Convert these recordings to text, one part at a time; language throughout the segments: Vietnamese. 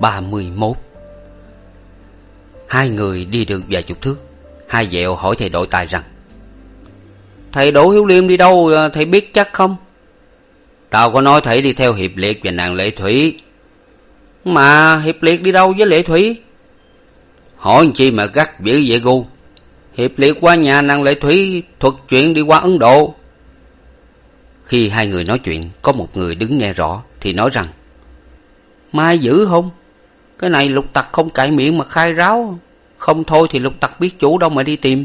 Tập ba mươi mốt. Hai người đi được vài chục thước, hai dẹo hỏi thầy đội tài rằng, thầy đỗ hiếu liêm đi đâu à, thầy biết chắc không? Tao có nói thầy đi theo hiệp liệt và nàng lệ thủy. Mà hiệp liệt đi đâu với lệ thủy? Hỏi chi mà gắt dữ vậy, gu? Hiệp liệt qua nhà nàng lệ thủy thuật chuyện đi qua ấn độ. Khi hai người nói chuyện, có một người đứng nghe rõ thì nói rằng, mai dữ không? Cái này lục tặc không cãi miệng mà khai ráo. Không thôi thì lục tặc biết chủ đâu mà đi tìm.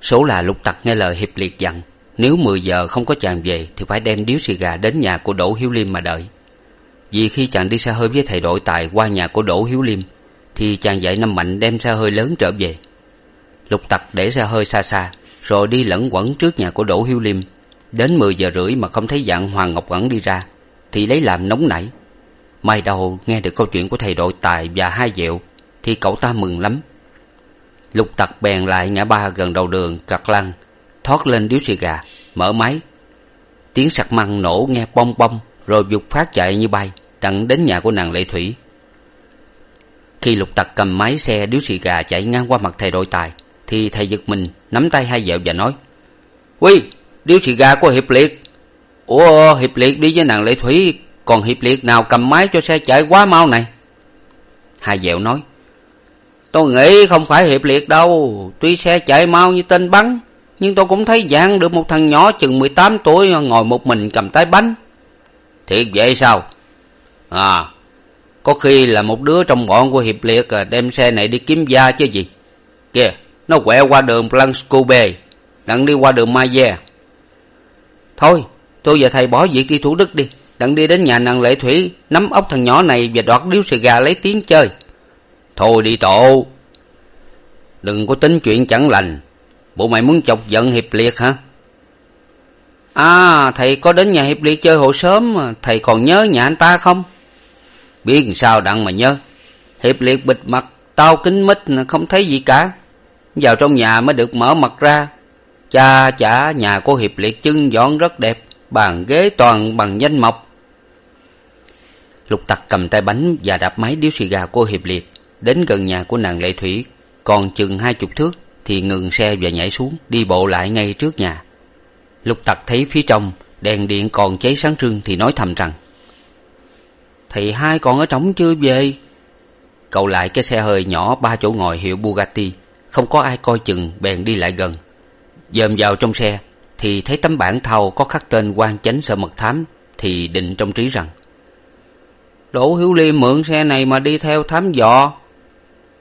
Số là lục tặc nghe lời hiệp liệt dặn, nếu mười giờ không có chàng về thì phải đem điếu xì gà đến nhà của đỗ hiếu liêm mà đợi. Vì khi chàng đi xe hơi với thầy đội tài qua nhà của đỗ hiếu liêm, thì chàng dạy năm mạnh đem xe hơi lớn trở về. Lục tặc để xe hơi xa xa, rồi đi lẩn quẩn trước nhà của đỗ hiếu liêm. Đến mười giờ rưỡi mà không thấy dạng hoàng ngọc ẩn đi ra, thì lấy làm nóng nảy mai đầu nghe được câu chuyện của thầy đội tài và hai dẹo, thì cậu ta mừng lắm. Lục tặc bèn lại ngã ba gần đầu đường cặt lăng, thoát lên điếu xì gà, mở máy. Tiếng sặc măng nổ nghe bong bong, rồi vụt phát chạy như bay tận đến nhà của nàng lệ thủy. Khi lục tặc cầm máy xe điếu xì gà chạy ngang qua mặt thầy đội tài, thì thầy giật mình, nắm tay hai vợ và nói quy điếu xì gà của hiệp liệt. Ủa, hiệp liệt đi với nàng lệ thủy còn hiệp liệt nào cầm máy cho xe chạy quá mau này. Hai dẹo nói, tôi nghĩ không phải hiệp liệt đâu. Tuy xe chạy mau như tên bắn, nhưng tôi cũng thấy dạng được một thằng nhỏ chừng mười tám tuổi ngồi một mình cầm tay bánh. Thiệt vậy sao? À có khi là một đứa trong bọn của hiệp liệt à, đem xe này đi kiếm da chứ gì. Kìa, nó quẹo qua đường planskube đặng đi qua đường maye thôi, tôi và thầy bỏ việc đi thủ đức đi đặng đi đến nhà nàng lệ thủy, nắm ốc thằng nhỏ này và đoạt điếu xì gà lấy tiếng chơi. Thôi đi tổ, đừng có tính chuyện chẳng lành. Bộ mày muốn chọc giận hiệp liệt hả? À thầy có đến nhà hiệp liệt chơi hồi sớm mà, thầy còn nhớ nhà anh ta không? Biết sao đặng mà nhớ. Hiệp liệt bịt mặt, tao kính mít không thấy gì cả. Vào trong nhà mới được mở mặt ra. Cha chả, nhà của hiệp liệt chưng dọn rất đẹp, bàn ghế toàn bằng danh mộc lục tặc cầm tay bánh và đạp máy điếu xì gà của hiệp liệt đến gần nhà của nàng lệ thủy. Còn chừng hai chục thước thì ngừng xe và nhảy xuống, đi bộ lại ngay trước nhà. Lục tặc thấy phía trong đèn điện còn cháy sáng trưng thì nói thầm rằng thì hai còn ở trống chưa về? Cậu lại cái xe hơi nhỏ ba chỗ ngồi hiệu bugatti, không có ai coi chừng, bèn đi lại gần. Dòm vào trong xe thì thấy tấm bảng thau có khắc tên quan chánh sở mật thám thì định trong trí rằng đỗ hiếu liêm mượn xe này mà đi theo thám dò.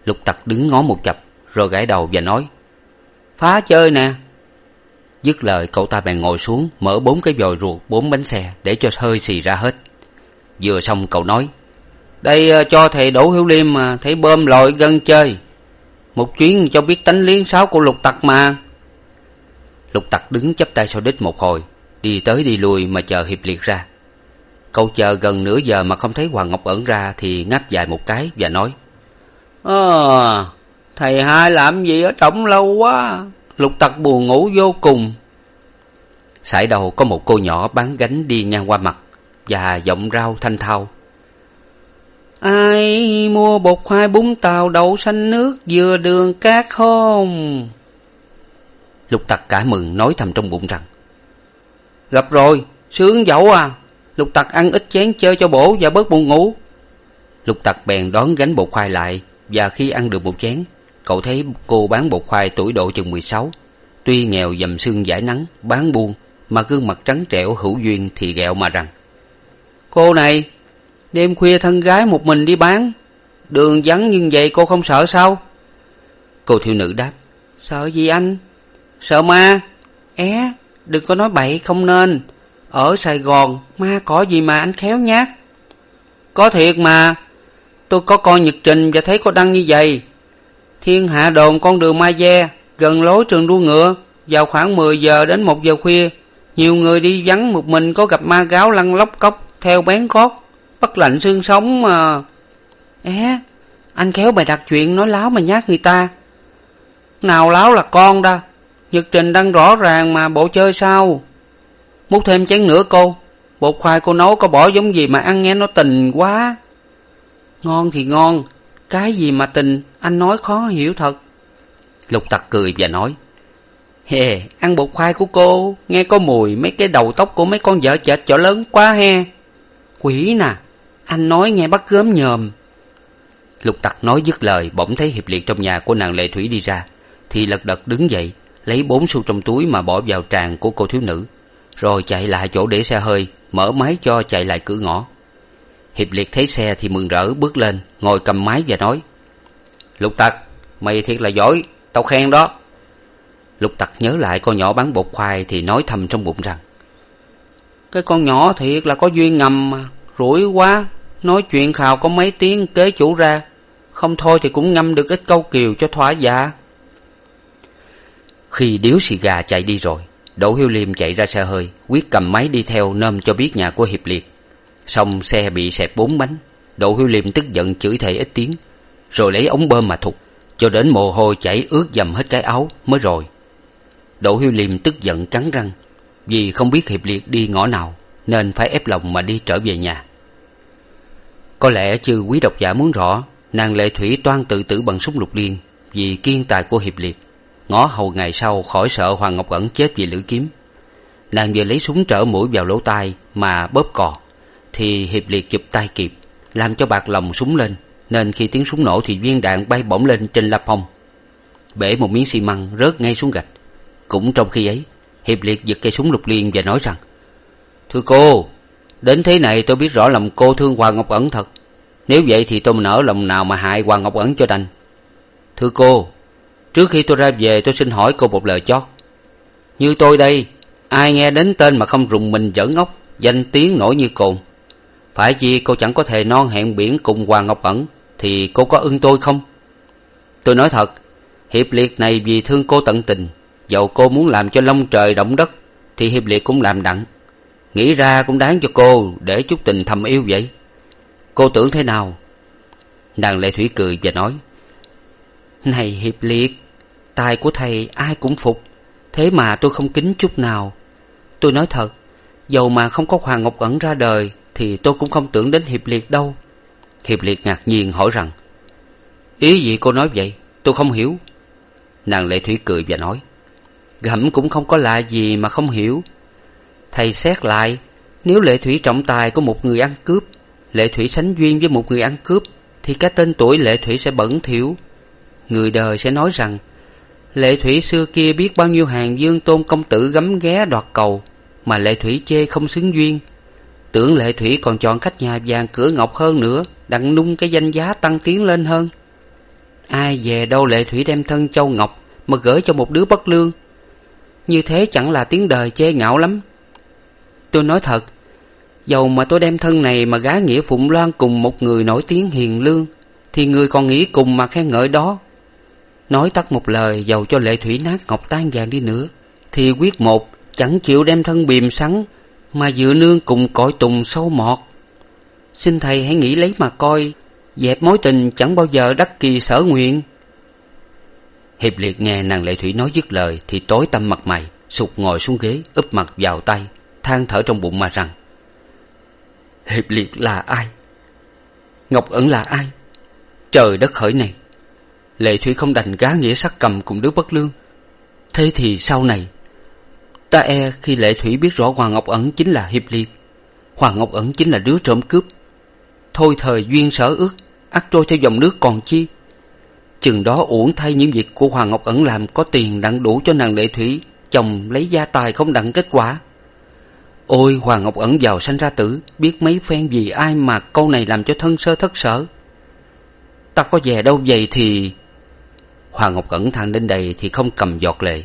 Lục tặc đứng ngó một chập, rồi gãi đầu và nói, phá chơi nè. Dứt lời, cậu ta bèn ngồi xuống, mở bốn cái vòi ruột, bốn bánh xe để cho hơi xì ra hết. Vừa xong, cậu nói, đây ờ, cho thầy đỗ hiếu liêm mà thấy bơm lội gân chơi. Một chuyến cho biết tánh liếng sáo của lục tặc mà. Lục tặc đứng chắp tay sau đít một hồi, đi tới đi lui mà chờ hiệp liệt ra cậu chờ gần nửa giờ mà không thấy hoàng ngọc ẩn ra thì ngáp dài một cái và nói ờ thầy hai làm gì ở trỏng lâu quá lục tặc buồn ngủ vô cùng. Sải đầu có một cô nhỏ bán gánh đi ngang qua mặt và giọng rau thanh thao ai mua bột khoai bún tàu đậu xanh nước dừa đường cát không? Lục tặc cả mừng nói thầm trong bụng rằng gặp rồi sướng dẫu à lục tặc ăn ít chén chơi cho bổ và bớt buồn ngủ. Lục tặc bèn đón gánh bột khoai lại, và khi ăn được một chén, cậu thấy cô bán bột khoai tuổi độ chừng mười sáu. Tuy nghèo dầm xương giải nắng, bán buôn, mà gương mặt trắng trẻo hữu duyên thì ghẹo mà rằng, cô này, đêm khuya thân gái một mình đi bán, đường vắng như vậy cô không sợ sao? Cô thiếu nữ đáp, sợ gì anh? Sợ ma? É, đừng có nói bậy, không nên ở sài gòn, ma cỏ gì mà anh khéo nhát? Có thiệt mà. Tôi có coi nhật trình và thấy có đăng như vậy. Thiên hạ đồn, con đường mai ve, gần lối trường đua ngựa. Vào khoảng mười giờ đến một giờ khuya, nhiều người đi vắng một mình có gặp ma gáo lăn lóc cốc theo bén gót. Bất lạnh xương sống mà. É anh khéo bày đặt chuyện nói láo mà nhát người ta. Nào láo là con đa nhật trình đăng rõ ràng mà, bộ chơi sao? Múc thêm chén nữa cô. Bột khoai cô nấu có bỏ giống gì mà ăn nghe nó tình quá. Ngon thì ngon, cái gì mà tình, anh nói khó hiểu thật. Lục tặc cười và nói, hè, ăn bột khoai của cô, nghe có mùi, mấy cái đầu tóc của mấy con vợ chệt chỗ lớn quá he. Quỷ nà, anh nói nghe bắt gớm nhòm. Lục tặc nói dứt lời, bỗng thấy hiệp liệt trong nhà của nàng lệ thủy đi ra, thì lật đật đứng dậy, lấy bốn xu trong túi mà bỏ vào tràng của cô thiếu nữ rồi chạy lại chỗ để xe hơi, mở máy cho chạy lại cửa ngõ. Hiệp liệt thấy xe thì mừng rỡ bước lên, ngồi cầm máy và nói, lục tặc, mày thiệt là giỏi, tao khen đó. Lục tặc nhớ lại con nhỏ bán bột khoai thì nói thầm trong bụng rằng, cái con nhỏ thiệt là có duyên ngầm mà, rủi quá, nói chuyện khào có mấy tiếng kế chủ ra, không thôi thì cũng ngâm được ít câu kiều cho thỏa dạ. Khi điếu xì gà chạy đi rồi đỗ hiếu liêm chạy ra xe hơi, quyết cầm máy đi theo nôm cho biết nhà của hiệp liệt. Xong xe bị xẹp bốn bánh, đỗ hiếu liêm tức giận chửi thề ít tiếng, rồi lấy ống bơm mà thục cho đến mồ hôi chảy ướt dầm hết cái áo mới rồi. Đỗ hiếu liêm tức giận cắn răng, vì không biết hiệp liệt đi ngõ nào nên phải ép lòng mà đi trở về nhà. Có lẽ chư quý độc giả muốn rõ, nàng lệ thủy toan tự tử bằng súng lục liên vì kiên tài của hiệp liệt ngõ hầu ngày sau khỏi sợ hoàng ngọc ẩn chết vì lưỡi kiếm. Nàng vừa lấy súng trở mũi vào lỗ tai mà bóp cò, thì hiệp liệt chụp tay kịp, làm cho bạc lòng súng lên, nên khi tiếng súng nổ thì viên đạn bay bổng lên trên la phong. Bể một miếng xi măng rớt ngay xuống gạch. Cũng trong khi ấy, hiệp liệt giật cây súng lục liên và nói rằng, thưa cô, đến thế này tôi biết rõ lòng cô thương hoàng ngọc ẩn thật. Nếu vậy thì tôi nỡ lòng nào mà hại hoàng ngọc ẩn cho đành. Thưa cô trước khi tôi ra về, tôi xin hỏi cô một lời chót như tôi đây, ai nghe đến tên mà không rùng mình giỡn ngốc, danh tiếng nổi như cồn? Phải chi cô chẳng có thể non hẹn biển cùng hoàng ngọc ẩn, thì cô có ưng tôi không? Tôi nói thật, hiệp liệt này vì thương cô tận tình, dầu cô muốn làm cho long trời động đất, thì hiệp liệt cũng làm đặng. Nghĩ ra cũng đáng cho cô để chút tình thầm yêu vậy. Cô tưởng thế nào? Nàng lệ thủy cười và nói, này hiệp liệt tài của thầy ai cũng phục. Thế mà tôi không kính chút nào. Tôi nói thật, dầu mà không có hoàng ngọc ẩn ra đời, thì tôi cũng không tưởng đến hiệp liệt đâu. Hiệp liệt ngạc nhiên hỏi rằng, ý gì cô nói vậy? Tôi không hiểu. Nàng lệ thủy cười và nói, gẫm cũng không có lạ gì mà không hiểu. Thầy xét lại, nếu lệ thủy trọng tài của một người ăn cướp, lệ thủy sánh duyên với một người ăn cướp, thì cái tên tuổi lệ thủy sẽ bẩn thỉu. Người đời sẽ nói rằng lệ thủy xưa kia biết bao nhiêu hàng dương tôn công tử gấm ghé đoạt cầu, mà lệ thủy chê không xứng duyên. Tưởng lệ thủy còn chọn khách nhà vàng cửa ngọc hơn nữa, đặng nung cái danh giá tăng tiến lên hơn. Ai về đâu lệ thủy đem thân châu ngọc mà gửi cho một đứa bất lương. Như thế chẳng là tiếng đời chê ngạo lắm. Tôi nói thật, dầu mà tôi đem thân này mà gái nghĩa phụng loan cùng một người nổi tiếng hiền lương, thì người còn nghĩ cùng mà khen ngợi đó nói tắt một lời dầu cho lệ thủy nát ngọc tan vàng đi nữa, thì quyết một chẳng chịu đem thân bìm sắn mà dựa nương cùng cõi tùng sâu mọt. Xin thầy hãy nghĩ lấy mà coi, dẹp mối tình chẳng bao giờ đắc kỳ sở nguyện. Hiệp liệt nghe nàng lệ thủy nói dứt lời thì tối tăm mặt mày, sụt ngồi xuống ghế, úp mặt vào tay, than thở trong bụng mà rằng, hiệp liệt là ai? Ngọc ẩn là ai? Trời đất hỡi này lệ thủy không đành gá nghĩa sắc cầm cùng đứa bất lương. Thế thì sau này, ta e khi lệ thủy biết rõ hoàng ngọc ẩn chính là hiệp liệt, hoàng ngọc ẩn chính là đứa trộm cướp. Thôi thời duyên sở ước, ắt trôi theo dòng nước còn chi. Chừng đó uổng thay những việc của hoàng ngọc ẩn làm có tiền đặng đủ cho nàng lệ thủy, chồng lấy gia tài không đặng kết quả. Ôi, hoàng ngọc ẩn giàu sanh ra tử, biết mấy phen vì ai mà câu này làm cho thân sơ thất sở. Ta có về đâu vậy thì hoàng ngọc ẩn thang đến đây thì không cầm giọt lệ.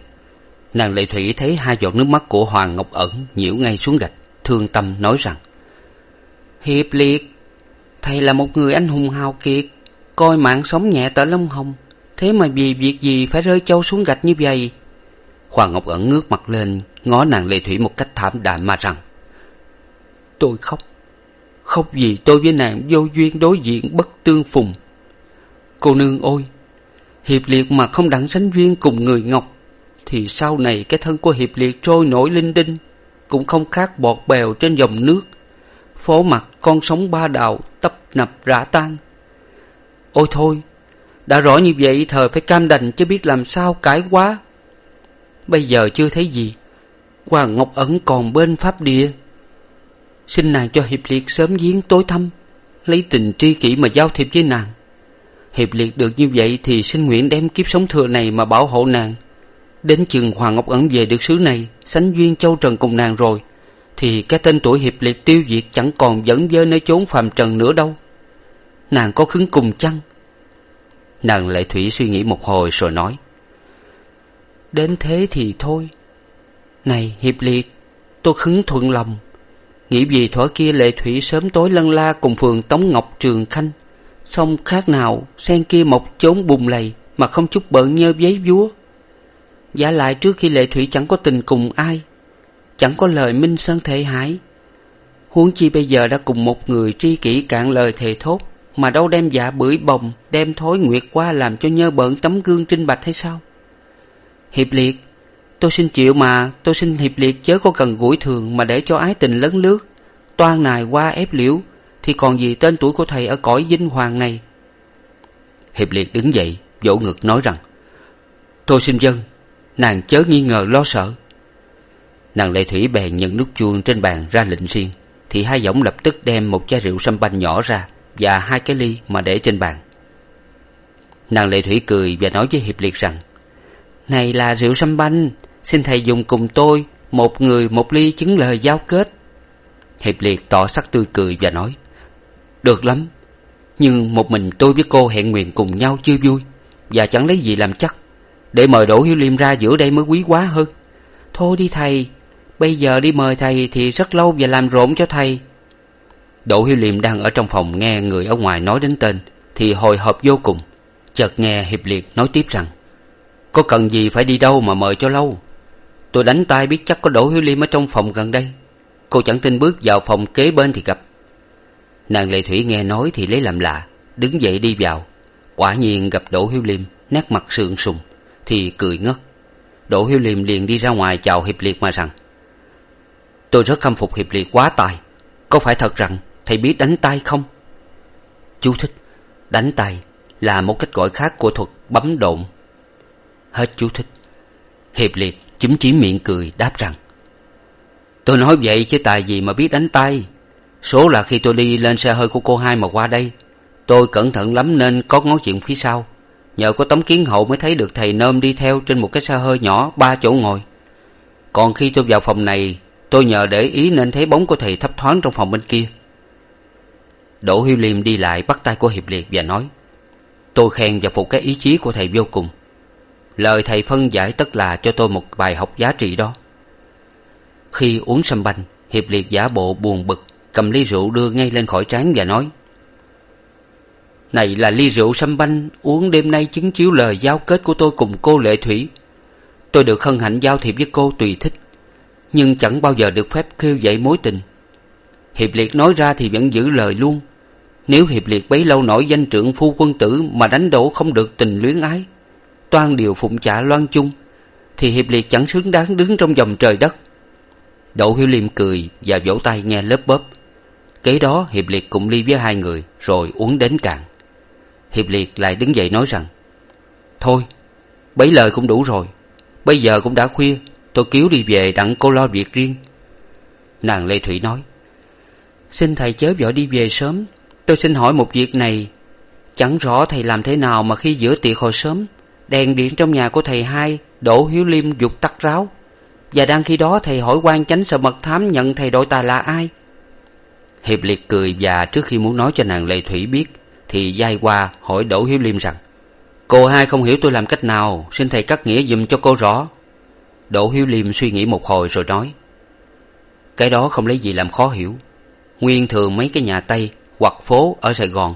Nàng lệ thủy thấy hai giọt nước mắt của hoàng ngọc ẩn nhiễu ngay xuống gạch, thương tâm nói rằng, hiệp liệt, thầy là một người anh hùng hào kiệt, coi mạng sống nhẹ tở lông hồng, thế mà vì việc gì phải rơi châu xuống gạch như vậy? Hoàng ngọc ẩn ngước mặt lên, ngó nàng lệ thủy một cách thảm đạm mà rằng, tôi khóc khóc vì tôi với nàng vô duyên đối diện bất tương phùng. Cô nương ôi hiệp liệt mà không đặng sánh duyên cùng người ngọc, thì sau này cái thân của hiệp liệt trôi nổi linh đinh, cũng không khác bọt bèo trên dòng nước. Phố mặt con sóng ba đào tấp nập rã tan. Ôi thôi, đã rõ như vậy thời phải cam đành chứ biết làm sao cãi quá. Bây giờ chưa thấy gì hoàng ngọc ẩn còn bên pháp địa. Xin nàng cho hiệp liệt sớm giếng tối thăm, lấy tình tri kỷ mà giao thiệp với nàng hiệp liệt được như vậy thì xin nguyện đem kiếp sống thừa này mà bảo hộ nàng. Đến chừng hoàng ngọc ẩn về được xứ này, sánh duyên châu trần cùng nàng rồi, thì cái tên tuổi hiệp liệt tiêu diệt chẳng còn dẫn dơ nơi chốn phàm trần nữa đâu. Nàng có khứng cùng chăng? Nàng lệ thủy suy nghĩ một hồi rồi nói, đến thế thì thôi. Này hiệp liệt, tôi khứng thuận lòng. Nghĩ vì thuở kia lệ thủy sớm tối lân la cùng phường tống ngọc trường khanh xong khác nào, sen kia mọc chốn bùn lầy mà không chút bợn nhơ giấy vúa. Giả lại trước khi lệ thủy chẳng có tình cùng ai, chẳng có lời minh sơn thể hải huống chi bây giờ đã cùng một người tri kỷ cạn lời thề thốt, mà đâu đem dạ bưởi bồng, đem thối nguyệt qua làm cho nhơ bợn tấm gương trinh bạch hay sao? Hiệp liệt, tôi xin chịu mà, tôi xin hiệp liệt chớ có cần gũi thường mà để cho ái tình lấn lướt. Toan nài qua ép liễu thì còn gì tên tuổi của thầy ở cõi vinh hoàng này? Hiệp liệt đứng dậy, vỗ ngực nói rằng, tôi xin dân, nàng chớ nghi ngờ lo sợ. Nàng lệ thủy bèn nhận nút chuông trên bàn ra lệnh riêng, thì hai võng lập tức đem một chai rượu sâm banh nhỏ ra và hai cái ly mà để trên bàn. Nàng lệ thủy cười và nói với hiệp liệt rằng, này là rượu sâm banh, xin thầy dùng cùng tôi, một người một ly chứng lời giao kết. Hiệp liệt tỏ sắc tươi cười và nói được lắm. Nhưng một mình tôi với cô hẹn nguyện cùng nhau chưa vui. Và chẳng lấy gì làm chắc. Để mời đỗ hiếu liêm ra giữa đây mới quý quá hơn. Thôi đi thầy. Bây giờ đi mời thầy thì rất lâu và làm rộn cho thầy. Đỗ hiếu liêm đang ở trong phòng nghe người ở ngoài nói đến tên, thì hồi hộp vô cùng, chợt nghe hiệp liệt nói tiếp rằng, có cần gì phải đi đâu mà mời cho lâu? Tôi đánh tay biết chắc có đỗ hiếu liêm ở trong phòng gần đây. Cô chẳng tin bước vào phòng kế bên thì gặp nàng lệ thủy nghe nói thì lấy làm lạ, đứng dậy đi vào. Quả nhiên gặp đỗ hiếu liêm, nét mặt sượng sùng, thì cười ngất. Đỗ hiếu liêm liền đi ra ngoài chào hiệp liệt mà rằng, tôi rất khâm phục hiệp liệt quá tài. Có phải thật rằng thầy biết đánh tay không? Chú thích, đánh tay là một cách gọi khác của thuật bấm độn. Hết chú thích. Hiệp liệt chúm chím miệng cười đáp rằng, tôi nói vậy chứ tài gì mà biết đánh tay số là khi tôi đi lên xe hơi của cô hai mà qua đây, tôi cẩn thận lắm nên có ngó chuyện phía sau. Nhờ có tấm kiến hậu mới thấy được thầy nôm đi theo trên một cái xe hơi nhỏ ba chỗ ngồi. Còn khi tôi vào phòng này, tôi nhờ để ý nên thấy bóng của thầy thấp thoáng trong phòng bên kia. Đỗ hiếu liêm đi lại bắt tay của hiệp liệt và nói, tôi khen và phục cái ý chí của thầy vô cùng. Lời thầy phân giải tất là cho tôi một bài học giá trị đó. Khi uống sâm banh, hiệp liệt giả bộ buồn bực cầm ly rượu đưa ngay lên khỏi trán và nói, này là ly rượu sâm banh, uống đêm nay chứng chiếu lời giao kết của tôi cùng cô lệ thủy. Tôi được hân hạnh giao thiệp với cô tùy thích, nhưng chẳng bao giờ được phép khêu dậy mối tình. Hiệp liệt nói ra thì vẫn giữ lời luôn. Nếu hiệp liệt bấy lâu nổi danh trượng phu quân tử mà đánh đổ không được tình luyến ái, toan điều phụng chạ loan chung, thì hiệp liệt chẳng xứng đáng đứng trong dòng trời đất. Đỗ hiếu liêm cười và vỗ tay nghe lớp bóp kế đó, hiệp liệt cùng ly với hai người, rồi uống đến cạn. Hiệp liệt lại đứng dậy nói rằng, thôi, bấy lời cũng đủ rồi. Bây giờ cũng đã khuya, tôi cứu đi về đặng cô lo việc riêng. Nàng lê thủy nói, xin thầy chớ vội đi về sớm. Tôi xin hỏi một việc này. Chẳng rõ thầy làm thế nào mà khi giữa tiệc hồi sớm, đèn điện trong nhà của thầy hai đỗ hiếu liêm dục tắt ráo. Và đang khi đó thầy hỏi quan chánh sợ mật thám nhận thầy đội tà là ai hiệp liệt cười và trước khi muốn nói cho nàng lệ thủy biết, thì giai qua hỏi đỗ hiếu liêm rằng, cô hai không hiểu tôi làm cách nào, xin thầy cắt nghĩa giùm cho cô rõ. Đỗ hiếu liêm suy nghĩ một hồi rồi nói, cái đó không lấy gì làm khó hiểu. Nguyên thường mấy cái nhà tây hoặc phố ở sài gòn,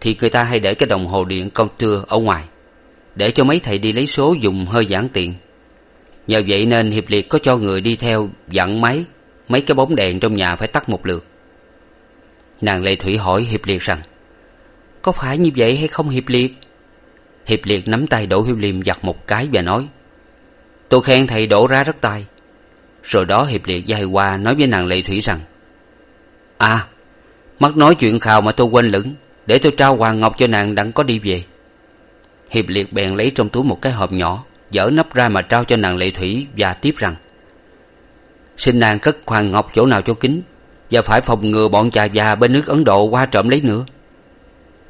thì người ta hay để cái đồng hồ điện công tưa ở ngoài, để cho mấy thầy đi lấy số dùng hơi giản tiện. Nhờ vậy nên hiệp liệt có cho người đi theo dặn máy, mấy cái bóng đèn trong nhà phải tắt một lượt nàng lệ thủy hỏi hiệp liệt rằng, có phải như vậy hay không hiệp liệt? Hiệp liệt nắm tay đỗ hiếu liêm giặt một cái và nói, tôi khen thầy đổ ra rất tài. Rồi đó hiệp liệt dài qua nói với nàng lệ thủy rằng à mắc nói chuyện khào mà tôi quên lửng, để tôi trao hoàng ngọc cho nàng đặng có đi về. Hiệp liệt bèn lấy trong túi một cái hộp nhỏ, dở nắp ra mà trao cho nàng lệ thủy và tiếp rằng, xin nàng cất hoàng ngọc chỗ nào cho kín và phải phòng ngừa bọn chà già bên nước ấn độ qua trộm lấy nữa.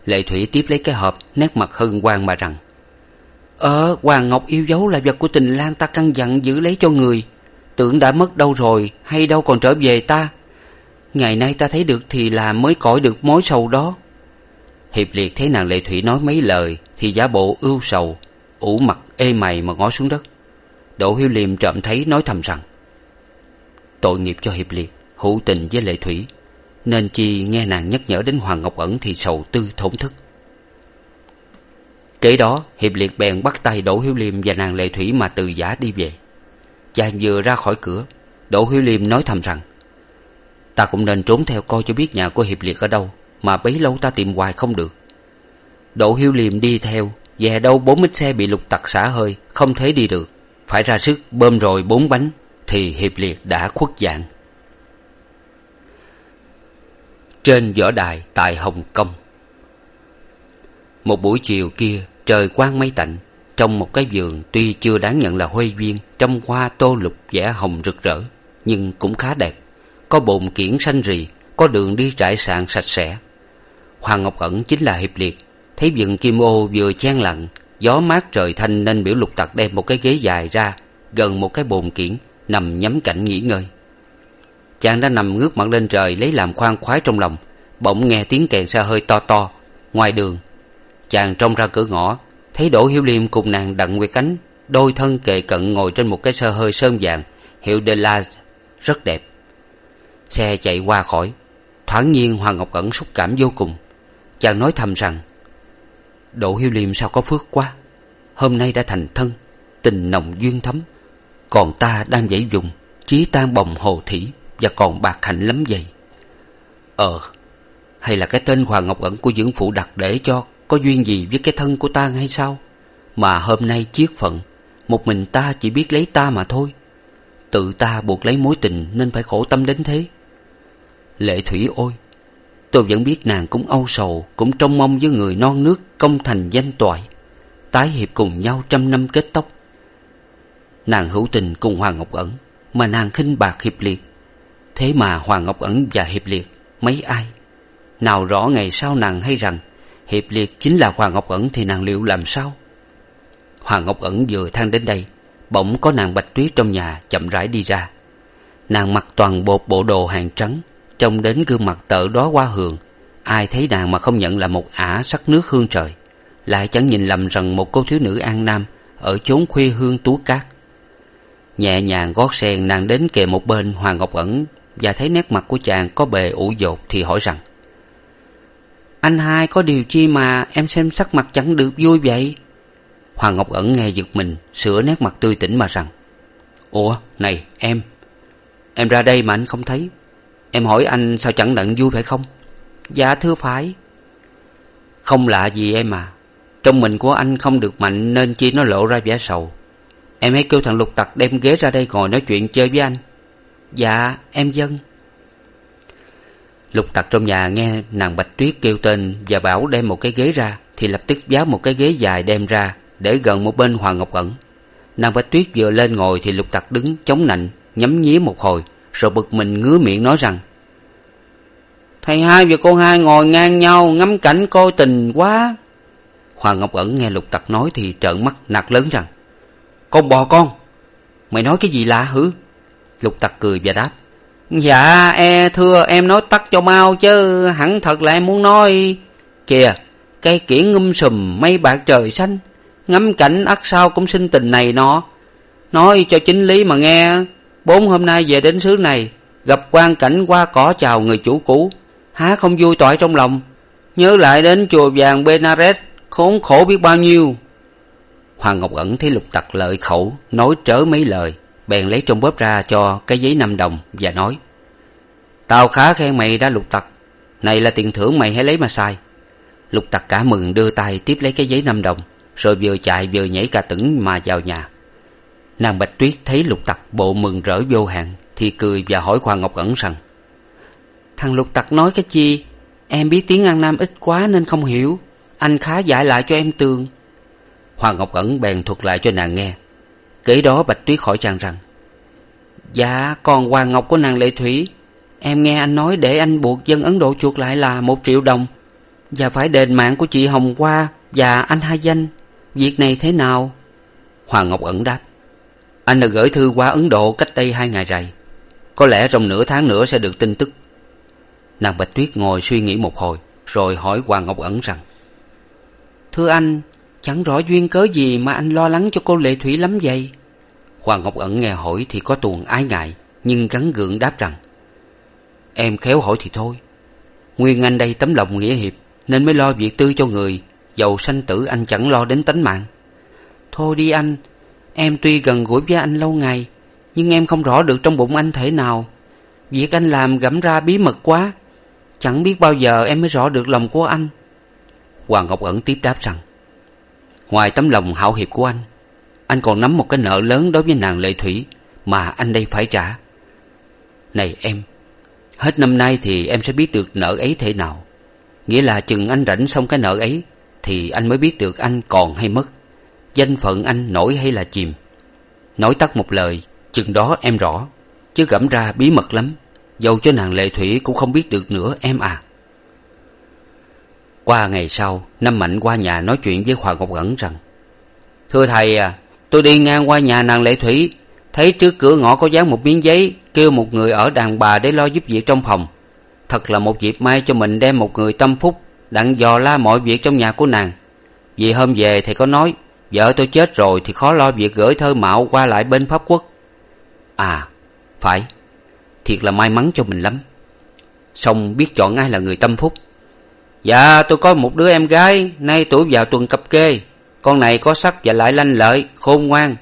Lệ thủy tiếp lấy cái hộp, nét mặt hân hoan mà rằng ờ hoàng ngọc yêu dấu là vật của tình lang ta căn dặn giữ lấy cho người. Tưởng đã mất đâu rồi, hay đâu còn trở về ta. Ngày nay ta thấy được thì là mới cõi được mối sầu đó. Hiệp liệt thấy nàng lệ thủy nói mấy lời thì giả bộ ưu sầu, ủ mặt ê mày mà ngó xuống đất. Đỗ hiếu liêm trộm thấy nói thầm rằng, tội nghiệp cho hiệp liệt hữu tình với lệ thủy, nên chi nghe nàng nhắc nhở đến hoàng ngọc ẩn thì sầu tư thổn thức. Kế đó, hiệp liệt bèn bắt tay đỗ hiếu liêm và nàng lệ thủy mà từ giả đi về. Chàng vừa ra khỏi cửa, đỗ hiếu liêm nói thầm rằng, ta cũng nên trốn theo coi cho biết nhà của hiệp liệt ở đâu, mà bấy lâu ta tìm hoài không được. Đỗ hiếu liêm đi theo, về đâu bốn ít xe bị lục tặc xả hơi, không thể đi được. Phải ra sức bơm rồi bốn bánh, thì hiệp liệt đã khuất dạng. Trên võ đài tại hồng kông. Một buổi chiều kia, trời quang mây tạnh, trong một cái vườn tuy chưa đáng nhận là huê viên trong hoa tô lục vẽ hồng rực rỡ, nhưng cũng khá đẹp. Có bồn kiển xanh rì, có đường đi trải sạn sạch sẽ. Hoàng ngọc ẩn chính là hiệp liệt, thấy vườn kim ô vừa chen lặng, gió mát trời thanh nên biểu lục tặc đem một cái ghế dài ra, gần một cái bồn kiển, nằm nhắm cảnh nghỉ ngơi chàng đã nằm ngước mặt lên trời lấy làm khoan khoái trong lòng, bỗng nghe tiếng kèn xe hơi to to, ngoài đường. Chàng trông ra cửa ngõ, thấy đỗ hiếu liêm cùng nàng đặng nguyệt cánh đôi thân kề cận ngồi trên một cái xe hơi sơn vàng, hiệu de la rất đẹp. Xe chạy qua khỏi, thoáng nhiên hoàng ngọc ẩn xúc cảm vô cùng. Chàng nói thầm rằng, đỗ hiếu liêm sao có phước quá, hôm nay đã thành thân, tình nồng duyên thấm, còn ta đang dãy dùng chí tan bồng hồ thủy và còn bạc hạnh lắm vậy. Ờ hay là cái tên hoàng ngọc ẩn của dưỡng phụ đặt để cho có duyên gì với cái thân của ta hay sao? Mà hôm nay chiết phận, một mình ta chỉ biết lấy ta mà thôi. Tự ta buộc lấy mối tình nên phải khổ tâm đến thế. Lệ thủy ôi, tôi vẫn biết nàng cũng âu sầu, cũng trông mong với người non nước công thành danh toại, tái hiệp cùng nhau trăm năm kết tóc. Nàng hữu tình cùng hoàng ngọc ẩn, mà nàng khinh bạc hiệp liệt thế mà hoàng ngọc ẩn và hiệp liệt, mấy ai? Nào rõ ngày sau nàng hay rằng, hiệp liệt chính là hoàng ngọc ẩn thì nàng liệu làm sao? Hoàng ngọc ẩn vừa thang đến đây, bỗng có nàng bạch tuyết trong nhà chậm rãi đi ra. Nàng mặc toàn bột bộ đồ hàng trắng, trông đến gương mặt tợ đó qua hường. Ai thấy nàng mà không nhận là một ả sắc nước hương trời. Lại chẳng nhìn lầm rằng một cô thiếu nữ an nam ở chốn khuê hương tú cát. Nhẹ nhàng gót sen nàng đến kề một bên hoàng ngọc ẩn và thấy nét mặt của chàng có bề ủ dột thì hỏi rằng, anh hai có điều chi mà em xem sắc mặt chẳng được vui vậy? Hoàng ngọc ẩn nghe giật mình, sửa nét mặt tươi tỉnh mà rằng, ủa, này, em em ra đây mà anh không thấy. Em hỏi anh sao chẳng đặng vui phải không? Dạ thưa phải. Không lạ gì em à. Trong mình của anh không được mạnh nên chi nó lộ ra vẻ sầu. Em hãy kêu thằng lục tặc đem ghế ra đây ngồi nói chuyện chơi với anh dạ em dân. Lục tặc trong nhà nghe nàng bạch tuyết kêu tên và bảo đem một cái ghế ra, thì lập tức váo một cái ghế dài đem ra để gần một bên hoàng ngọc ẩn. Nàng bạch tuyết vừa lên ngồi thì lục tặc đứng chống nạnh, nhắm nhía một hồi, rồi bực mình ngứa miệng nói rằng, thầy hai và cô hai ngồi ngang nhau ngắm cảnh coi tình quá. Hoàng ngọc ẩn nghe lục tặc nói thì trợn mắt, nạt lớn rằng, con bò con, mày nói cái gì lạ hử? Lục tặc cười và đáp. Dạ e thưa, em nói tắt cho mau chứ, hẳn thật là em muốn nói. Kìa cây kiển ngum sùm mây bạc trời xanh, ngắm cảnh ắt sao cũng sinh tình này nọ. Nói cho chính lý mà nghe, bốn hôm nay về đến xứ này, gặp quan cảnh qua cỏ chào người chủ cũ, há không vui tỏi trong lòng. Nhớ lại đến chùa vàng benares, khốn khổ biết bao nhiêu. Hoàng ngọc ẩn thấy lục tặc lợi khẩu, nói trớ mấy lời bèn lấy trong bóp ra cho cái giấy năm đồng và nói, tao khá khen mày đã lục tặc. Này là tiền thưởng mày hãy lấy mà xài. Lục tặc cả mừng đưa tay tiếp lấy cái giấy năm đồng, rồi vừa chạy vừa nhảy cà tửng mà vào nhà. Nàng bạch tuyết thấy lục tặc bộ mừng rỡ vô hạn thì cười và hỏi hoàng ngọc ẩn rằng, thằng lục tặc nói cái chi? Em biết tiếng an nam ít quá nên không hiểu. Anh khá giải lại cho em tường. Hoàng ngọc ẩn bèn thuật lại cho nàng nghe kể đó bạch tuyết hỏi chàng rằng dạ còn hoàng ngọc của nàng lệ thủy, em nghe anh nói để anh buộc dân ấn độ chuộc lại là một triệu đồng. Và phải đền mạng của chị hồng hoa và anh hai danh. Việc này thế nào? Hoàng ngọc ẩn đáp, anh đã gửi thư qua ấn độ cách đây hai ngày rày. Có lẽ trong nửa tháng nữa sẽ được tin tức. Nàng bạch tuyết ngồi suy nghĩ một hồi, rồi hỏi hoàng ngọc ẩn rằng, thưa anh chẳng rõ duyên cớ gì mà anh lo lắng cho cô lệ thủy lắm vậy. Hoàng ngọc ẩn nghe hỏi thì có tuồng ái ngại, nhưng gắn gượng đáp rằng, em khéo hỏi thì thôi. Nguyên anh đây tấm lòng nghĩa hiệp, nên mới lo việc tư cho người dầu sanh tử anh chẳng lo đến tánh mạng. Thôi đi anh, em tuy gần gũi với anh lâu ngày, nhưng em không rõ được trong bụng anh thể nào. Việc anh làm gẫm ra bí mật quá, chẳng biết bao giờ em mới rõ được lòng của anh. Hoàng ngọc ẩn tiếp đáp rằng ngoài tấm lòng hảo hiệp của anh anh còn nắm một cái nợ lớn đối với nàng lệ thủy mà anh đây phải trả. Này em, hết năm nay thì em sẽ biết được nợ ấy thế nào. Nghĩa là chừng anh rảnh xong cái nợ ấy thì anh mới biết được anh còn hay mất. Danh phận anh nổi hay là chìm. Nói tắt một lời, chừng đó em rõ, chứ gẫm ra bí mật lắm. Dầu cho nàng lệ thủy cũng không biết được nữa em à qua ngày sau, năm mạnh qua nhà nói chuyện với hoàng ngọc ẩn rằng, thưa thầy à tôi đi ngang qua nhà nàng lệ thủy, thấy trước cửa ngõ có dán một miếng giấy kêu một người ở đàn bà để lo giúp việc trong phòng. Thật là một dịp may cho mình đem một người tâm phúc đặng dò la mọi việc trong nhà của nàng. Vì hôm về thầy có nói, vợ tôi chết rồi thì khó lo việc gửi thơ mạo qua lại bên pháp quốc. À phải. Thiệt là may mắn cho mình lắm. Song biết chọn ai là người tâm phúc dạ tôi có một đứa em gái, nay tuổi vào tuần cập kê. Con này có sắc và lại lanh lợi, khôn ngoan.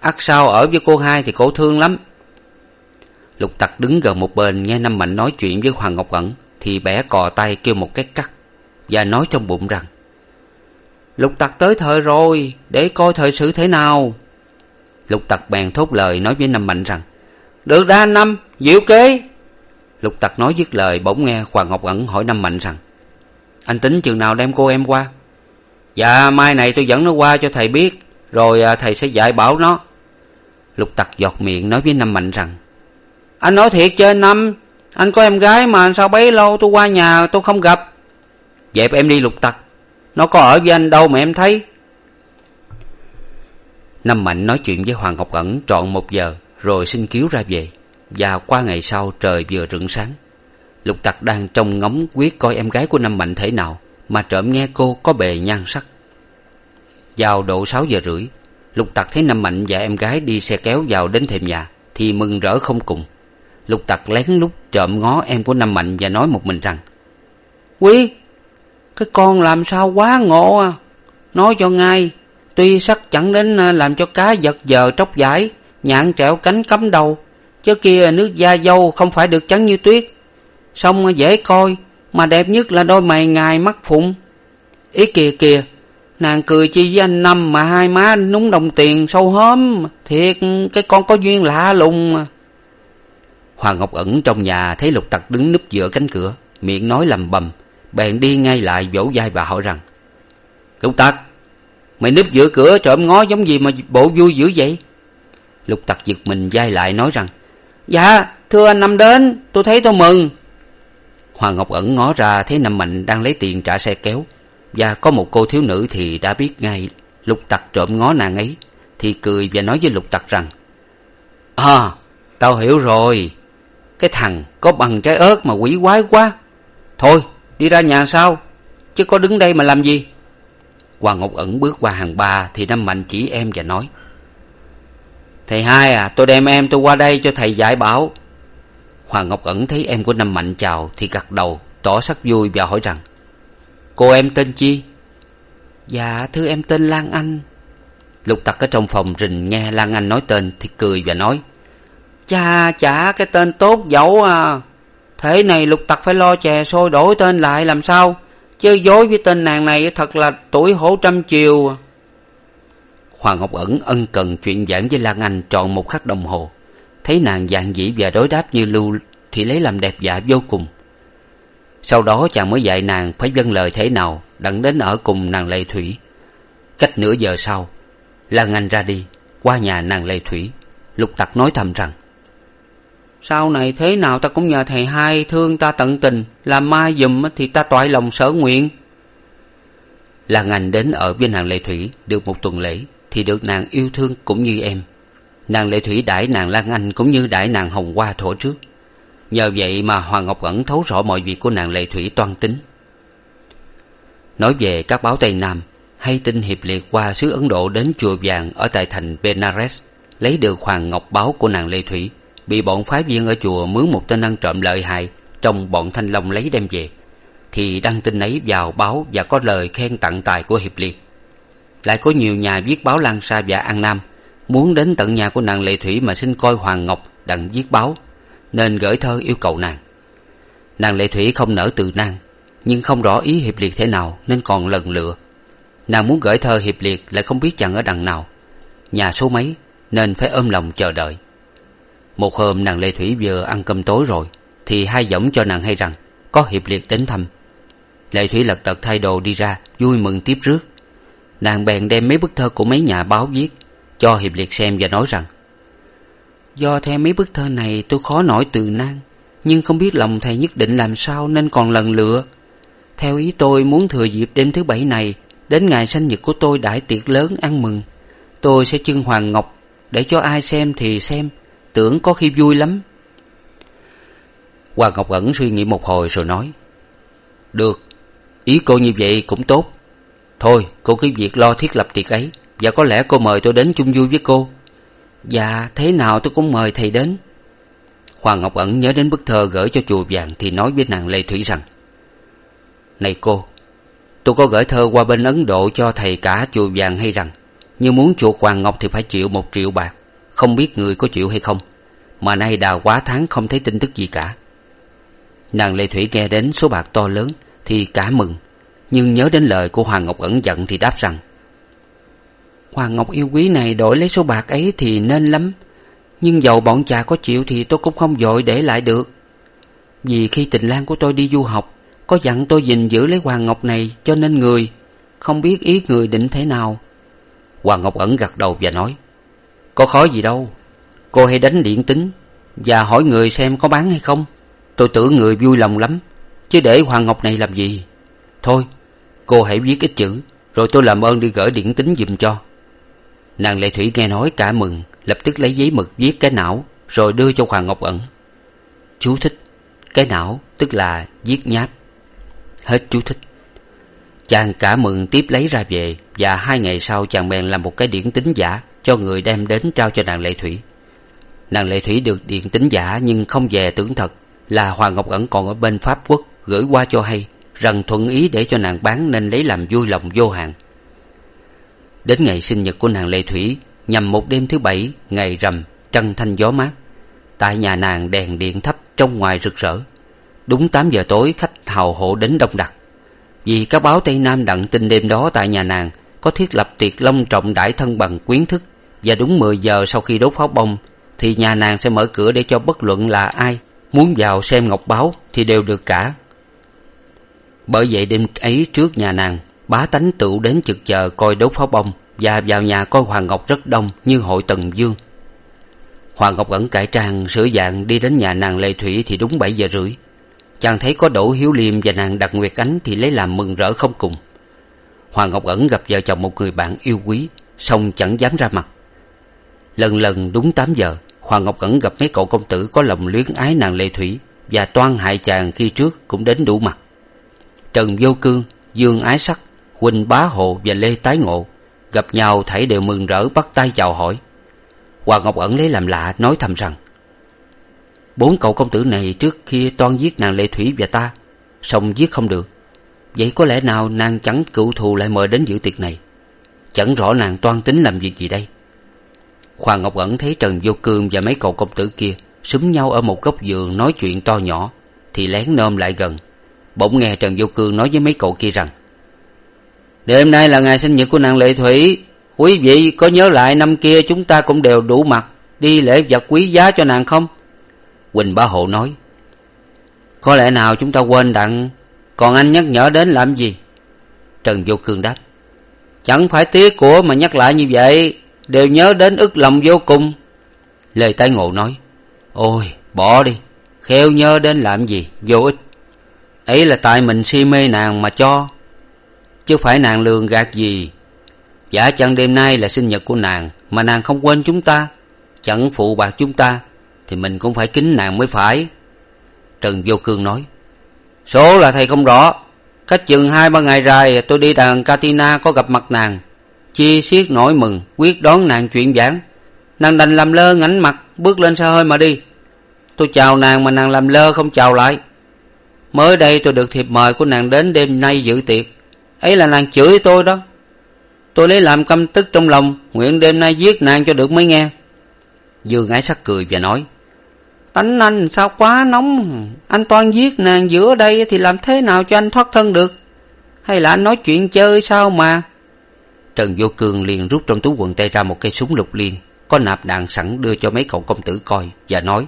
Ắt sao ở với cô hai thì cổ thương lắm. Lục tặc đứng gần một bên, nghe năm mạnh nói chuyện với hoàng ngọc ẩn, thì bẻ cò tay kêu một cái cắt và nói trong bụng rằng, lục tặc tới thời rồi, để coi thời sự thế nào. Lục tặc bèn thốt lời nói với năm mạnh rằng, được đa năm diệu kế. Lục tặc nói dứt lời, bỗng nghe hoàng ngọc ẩn hỏi năm mạnh rằng anh tính chừng nào đem cô em qua? Dạ mai này tôi dẫn nó qua cho thầy biết, rồi à, thầy sẽ dạy bảo nó. Lục tặc giọt miệng nói với năm mạnh rằng, anh nói thiệt chứ, năm, anh có em gái mà sao bấy lâu tôi qua nhà tôi không gặp. Dẹp em đi, lục tặc. Nó có ở với anh đâu mà em thấy. Năm mạnh nói chuyện với hoàng ngọc ẩn trọn một giờ, rồi xin cứu ra về. Và qua ngày sau trời vừa rựng sáng lục tặc đang trông ngóng quyết coi em gái của năm mạnh thế nào, mà trộm nghe cô có bề nhan sắc. Vào độ sáu giờ rưỡi, lục tặc thấy năm mạnh và em gái đi xe kéo vào đến thềm nhà, thì mừng rỡ không cùng. Lục tặc lén lút trộm ngó em của năm mạnh và nói một mình rằng, quý, cái con làm sao quá ngộ à? Nói cho ngay, tuy sắc chẳng đến à, làm cho cá giật giờ tróc vải, nhạn trẻo cánh cắm đầu, chứ kia nước da dâu không phải được trắng như tuyết song dễ coi, mà đẹp nhất là đôi mày ngài mắt phụng. Ý kìa kìa, nàng cười chi với anh năm mà hai má núng đồng tiền sâu hóm. Thiệt, cái con có duyên lạ lùng. Mà hoàng ngọc ẩn trong nhà thấy lục tặc đứng núp giữa cánh cửa, miệng nói lầm bầm, bèn đi ngay lại vỗ vai bà hỏi rằng, lục tặc, mày núp giữa cửa trộm ngó giống gì mà bộ vui dữ vậy? Lục tặc giật mình vai lại nói rằng dạ thưa anh năm đến, tôi thấy tôi mừng hoàng ngọc ẩn ngó ra thấy năm mạnh đang lấy tiền trả xe kéo. Và có một cô thiếu nữ thì đã biết ngay lục tặc trộm ngó nàng ấy, thì cười và nói với lục tặc rằng à tao hiểu rồi. Cái thằng có bằng trái ớt mà quỷ quái quá. Thôi, đi ra nhà sau chứ có đứng đây mà làm gì? Hoàng ngọc ẩn bước qua hàng ba thì năm mạnh chỉ em và nói, thầy hai à tôi đem em tôi qua đây cho thầy dạy bảo hoàng ngọc ẩn thấy em của năm mạnh chào thì gật đầu, tỏ sắc vui và hỏi rằng, cô em tên chi? Dạ thưa em tên lan anh. Lục tặc ở trong phòng rình nghe lan anh nói tên thì cười và nói, cha, chả cái tên tốt dẫu à. Thế này lục tặc phải lo chè sôi đổi tên lại làm sao? Chơi dối với tên nàng này thật là tuổi hổ trăm chiều à. hoàng ngọc ẩn ân cần chuyện giảng với lan anh trọn một khắc đồng hồ thấy nàng dạng dĩ và đối đáp như lưu thì lấy làm đẹp dạ vô cùng. Sau đó chàng mới dạy nàng phải vâng lời thế nào đặng đến ở cùng nàng lệ thủy. Cách nửa giờ sau lan anh ra đi qua nhà nàng lệ thủy lục tặc nói thầm rằng sau này thế nào ta cũng nhờ thầy hai thương ta tận tình làm mai giùm thì ta toại lòng sở nguyện. Lan anh đến ở với nàng lệ thủy được một tuần lễ thì được nàng yêu thương cũng như em nàng lệ thủy đãi nàng lan anh cũng như đãi nàng hồng hoa thổ trước. Nhờ vậy mà hoàng ngọc ẩn thấu rõ mọi việc của nàng lệ thủy toan tính. Nói về các báo tây nam, hay tin hiệp liệt qua xứ ấn độ đến chùa vàng ở tại thành benares, lấy được hoàng ngọc báo của nàng lệ thủy, bị bọn phái viên ở chùa mướn một tên ăn trộm lợi hại, trong bọn thanh long lấy đem về. Thì đăng tin ấy vào báo và có lời khen tặng tài của hiệp liệt. Lại có nhiều nhà viết báo lan sa và an nam muốn đến tận nhà của nàng lệ thủy mà xin coi hoàng ngọc đặng viết báo, nên gửi thơ yêu cầu nàng. Nàng lệ thủy không nỡ từ nàng, nhưng không rõ ý hiệp liệt thế nào nên còn lần lựa. Nàng muốn gửi thơ hiệp liệt lại không biết chàng ở đằng nào. Nhà số mấy, nên phải ôm lòng chờ đợi. Một hôm nàng lệ thủy vừa ăn cơm tối rồi, thì hai giọng cho nàng hay rằng, có hiệp liệt đến thăm. Lệ thủy lật đật thay đồ đi ra, vui mừng tiếp rước. Nàng bèn đem mấy bức thơ của mấy nhà báo viết cho hiệp liệt xem và nói rằng, do theo mấy bức thơ này tôi khó nổi từ nan, nhưng không biết lòng thầy nhất định làm sao nên còn lần lựa theo ý tôi muốn thừa dịp đêm thứ bảy này, đến ngày sanh nhật của tôi đãi tiệc lớn ăn mừng. Tôi sẽ trưng hoàng ngọc, để cho ai xem thì xem, tưởng có khi vui lắm. Hoàng ngọc ẩn suy nghĩ một hồi rồi nói, được, ý cô như vậy cũng tốt. Thôi, cô cứ việc lo thiết lập tiệc ấy và có lẽ cô mời tôi đến chung vui với cô. Dạ thế nào tôi cũng mời thầy đến. Hoàng ngọc ẩn nhớ đến bức thơ gửi cho chùa vàng thì nói với nàng lê thủy rằng, này cô, tôi có gửi thơ qua bên ấn độ cho thầy cả chùa vàng hay rằng, như muốn chuộc hoàng ngọc thì phải chịu một triệu bạc. Không biết người có chịu hay không, mà nay đào quá tháng không thấy tin tức gì cả. Nàng Lê thủy nghe đến số bạc to lớn thì cả mừng, nhưng nhớ đến lời của hoàng ngọc ẩn giận thì đáp rằng hoàng ngọc yêu quý này đổi lấy số bạc ấy thì nên lắm. Nhưng dầu bọn chà có chịu thì tôi cũng không vội để lại được. Vì khi tình lang của tôi đi du học, có dặn tôi gìn giữ lấy hoàng ngọc này cho nên người, không biết ý người định thế nào. Hoàng ngọc ẩn gật đầu và nói, có khó gì đâu, cô hãy đánh điện tính và hỏi người xem có bán hay không. Tôi tưởng người vui lòng lắm, chứ để hoàng ngọc này làm gì? Thôi, cô hãy viết ít chữ, rồi tôi làm ơn đi gửi điện tính dùm cho nàng lệ thủy nghe nói cả mừng, lập tức lấy giấy mực viết cái não, rồi đưa cho hoàng ngọc ẩn. Chú thích. Cái não, tức là viết nháp. Hết chú thích. Chàng cả mừng tiếp lấy ra về, và hai ngày sau chàng bèn làm một cái điển tính giả cho người đem đến trao cho nàng lệ thủy. Nàng lệ thủy được điện tính giả nhưng không về tưởng thật, là hoàng ngọc ẩn còn ở bên pháp quốc gửi qua cho hay, rằng thuận ý để cho nàng bán nên lấy làm vui lòng vô hạn đến ngày sinh nhật của nàng lệ thủy, nhằm một đêm thứ bảy, ngày rằm, trăng thanh gió mát, tại nhà nàng đèn điện thấp trong ngoài rực rỡ. Đúng tám giờ tối, khách hào hộ đến đông đặc. Vì các báo tây nam đặng tin đêm đó tại nhà nàng, có thiết lập tiệc long trọng đãi thân bằng quyến thức, và đúng mười giờ sau khi đốt pháo bông, thì nhà nàng sẽ mở cửa để cho bất luận là ai muốn vào xem ngọc báo thì đều được cả. Bởi vậy đêm ấy trước nhà nàng bá tánh tựu đến chực chờ coi đốt pháo bông và vào nhà coi hoàng ngọc rất đông như hội tần dương. Hoàng ngọc ẩn cải trang, sửa dạng, đi đến nhà nàng lệ thủy thì đúng bảy giờ rưỡi. Chàng thấy có đỗ hiếu liêm và nàng đặt nguyệt ánh thì lấy làm mừng rỡ không cùng. Hoàng ngọc ẩn gặp vợ chồng một người bạn yêu quý, song chẳng dám ra mặt. Lần lần đúng tám giờ, hoàng ngọc ẩn gặp mấy cậu công tử có lòng luyến ái nàng lệ thủy và toan hại chàng khi trước cũng đến đủ mặt. Trần vô cương, dương ái sắc huỳnh bá hộ và lê tái ngộ gặp nhau thảy đều mừng rỡ bắt tay chào hỏi. Hoàng ngọc ẩn lấy làm lạ nói thầm rằng, bốn cậu công tử này trước kia toan giết nàng lệ thủy và ta song giết không được. Vậy có lẽ nào nàng chẳng cựu thù lại mời đến dự tiệc này? Chẳng rõ nàng toan tính làm việc gì đây. Hoàng ngọc ẩn thấy trần vô cương và mấy cậu công tử kia xúm nhau ở một góc giường nói chuyện to nhỏ, thì lén nôm lại gần. Bỗng nghe trần vô cương nói với mấy cậu kia rằng đêm nay là ngày sinh nhật của nàng lệ thủy. Quý vị có nhớ lại năm kia chúng ta cũng đều đủ mặt đi lễ vật quý giá cho nàng không? Quỳnh bá hộ nói, có lẽ nào chúng ta quên đặng, còn anh nhắc nhở đến làm gì? Trần vô cương đáp, chẳng phải tiếc của mà nhắc lại như vậy, đều nhớ đến ức lòng vô cùng. Lê tái ngộ nói, ôi, bỏ đi kheo nhớ đến làm gì, vô ích. Ấy là tại mình si mê nàng mà cho chứ phải nàng lường gạt gì? Giả chăng đêm nay là sinh nhật của nàng mà nàng không quên chúng ta? Chẳng phụ bạc chúng ta thì mình cũng phải kính nàng mới phải. Trần vô cương nói, số là thầy không rõ. Cách chừng hai ba ngày dài tôi đi đàn katina có gặp mặt nàng. Chi xiết nỗi mừng, quyết đón nàng chuyện giảng. Nàng đành làm lơ ngảnh mặt, bước lên xe hơi mà đi. Tôi chào nàng mà nàng làm lơ không chào lại. Mới đây tôi được thiệp mời của nàng đến đêm nay dự tiệc ấy là nàng chửi tôi đó. Tôi lấy làm căm tức trong lòng, nguyện đêm nay giết nàng cho được mới nghe. Dương ái sắc cười và nói, tánh anh sao quá nóng? Anh toan giết nàng giữa đây thì làm thế nào cho anh thoát thân được? Hay là anh nói chuyện chơi sao mà? Trần vô cương liền rút trong túi quần tay ra một cây súng lục liên, có nạp đạn sẵn đưa cho mấy cậu công tử coi và nói,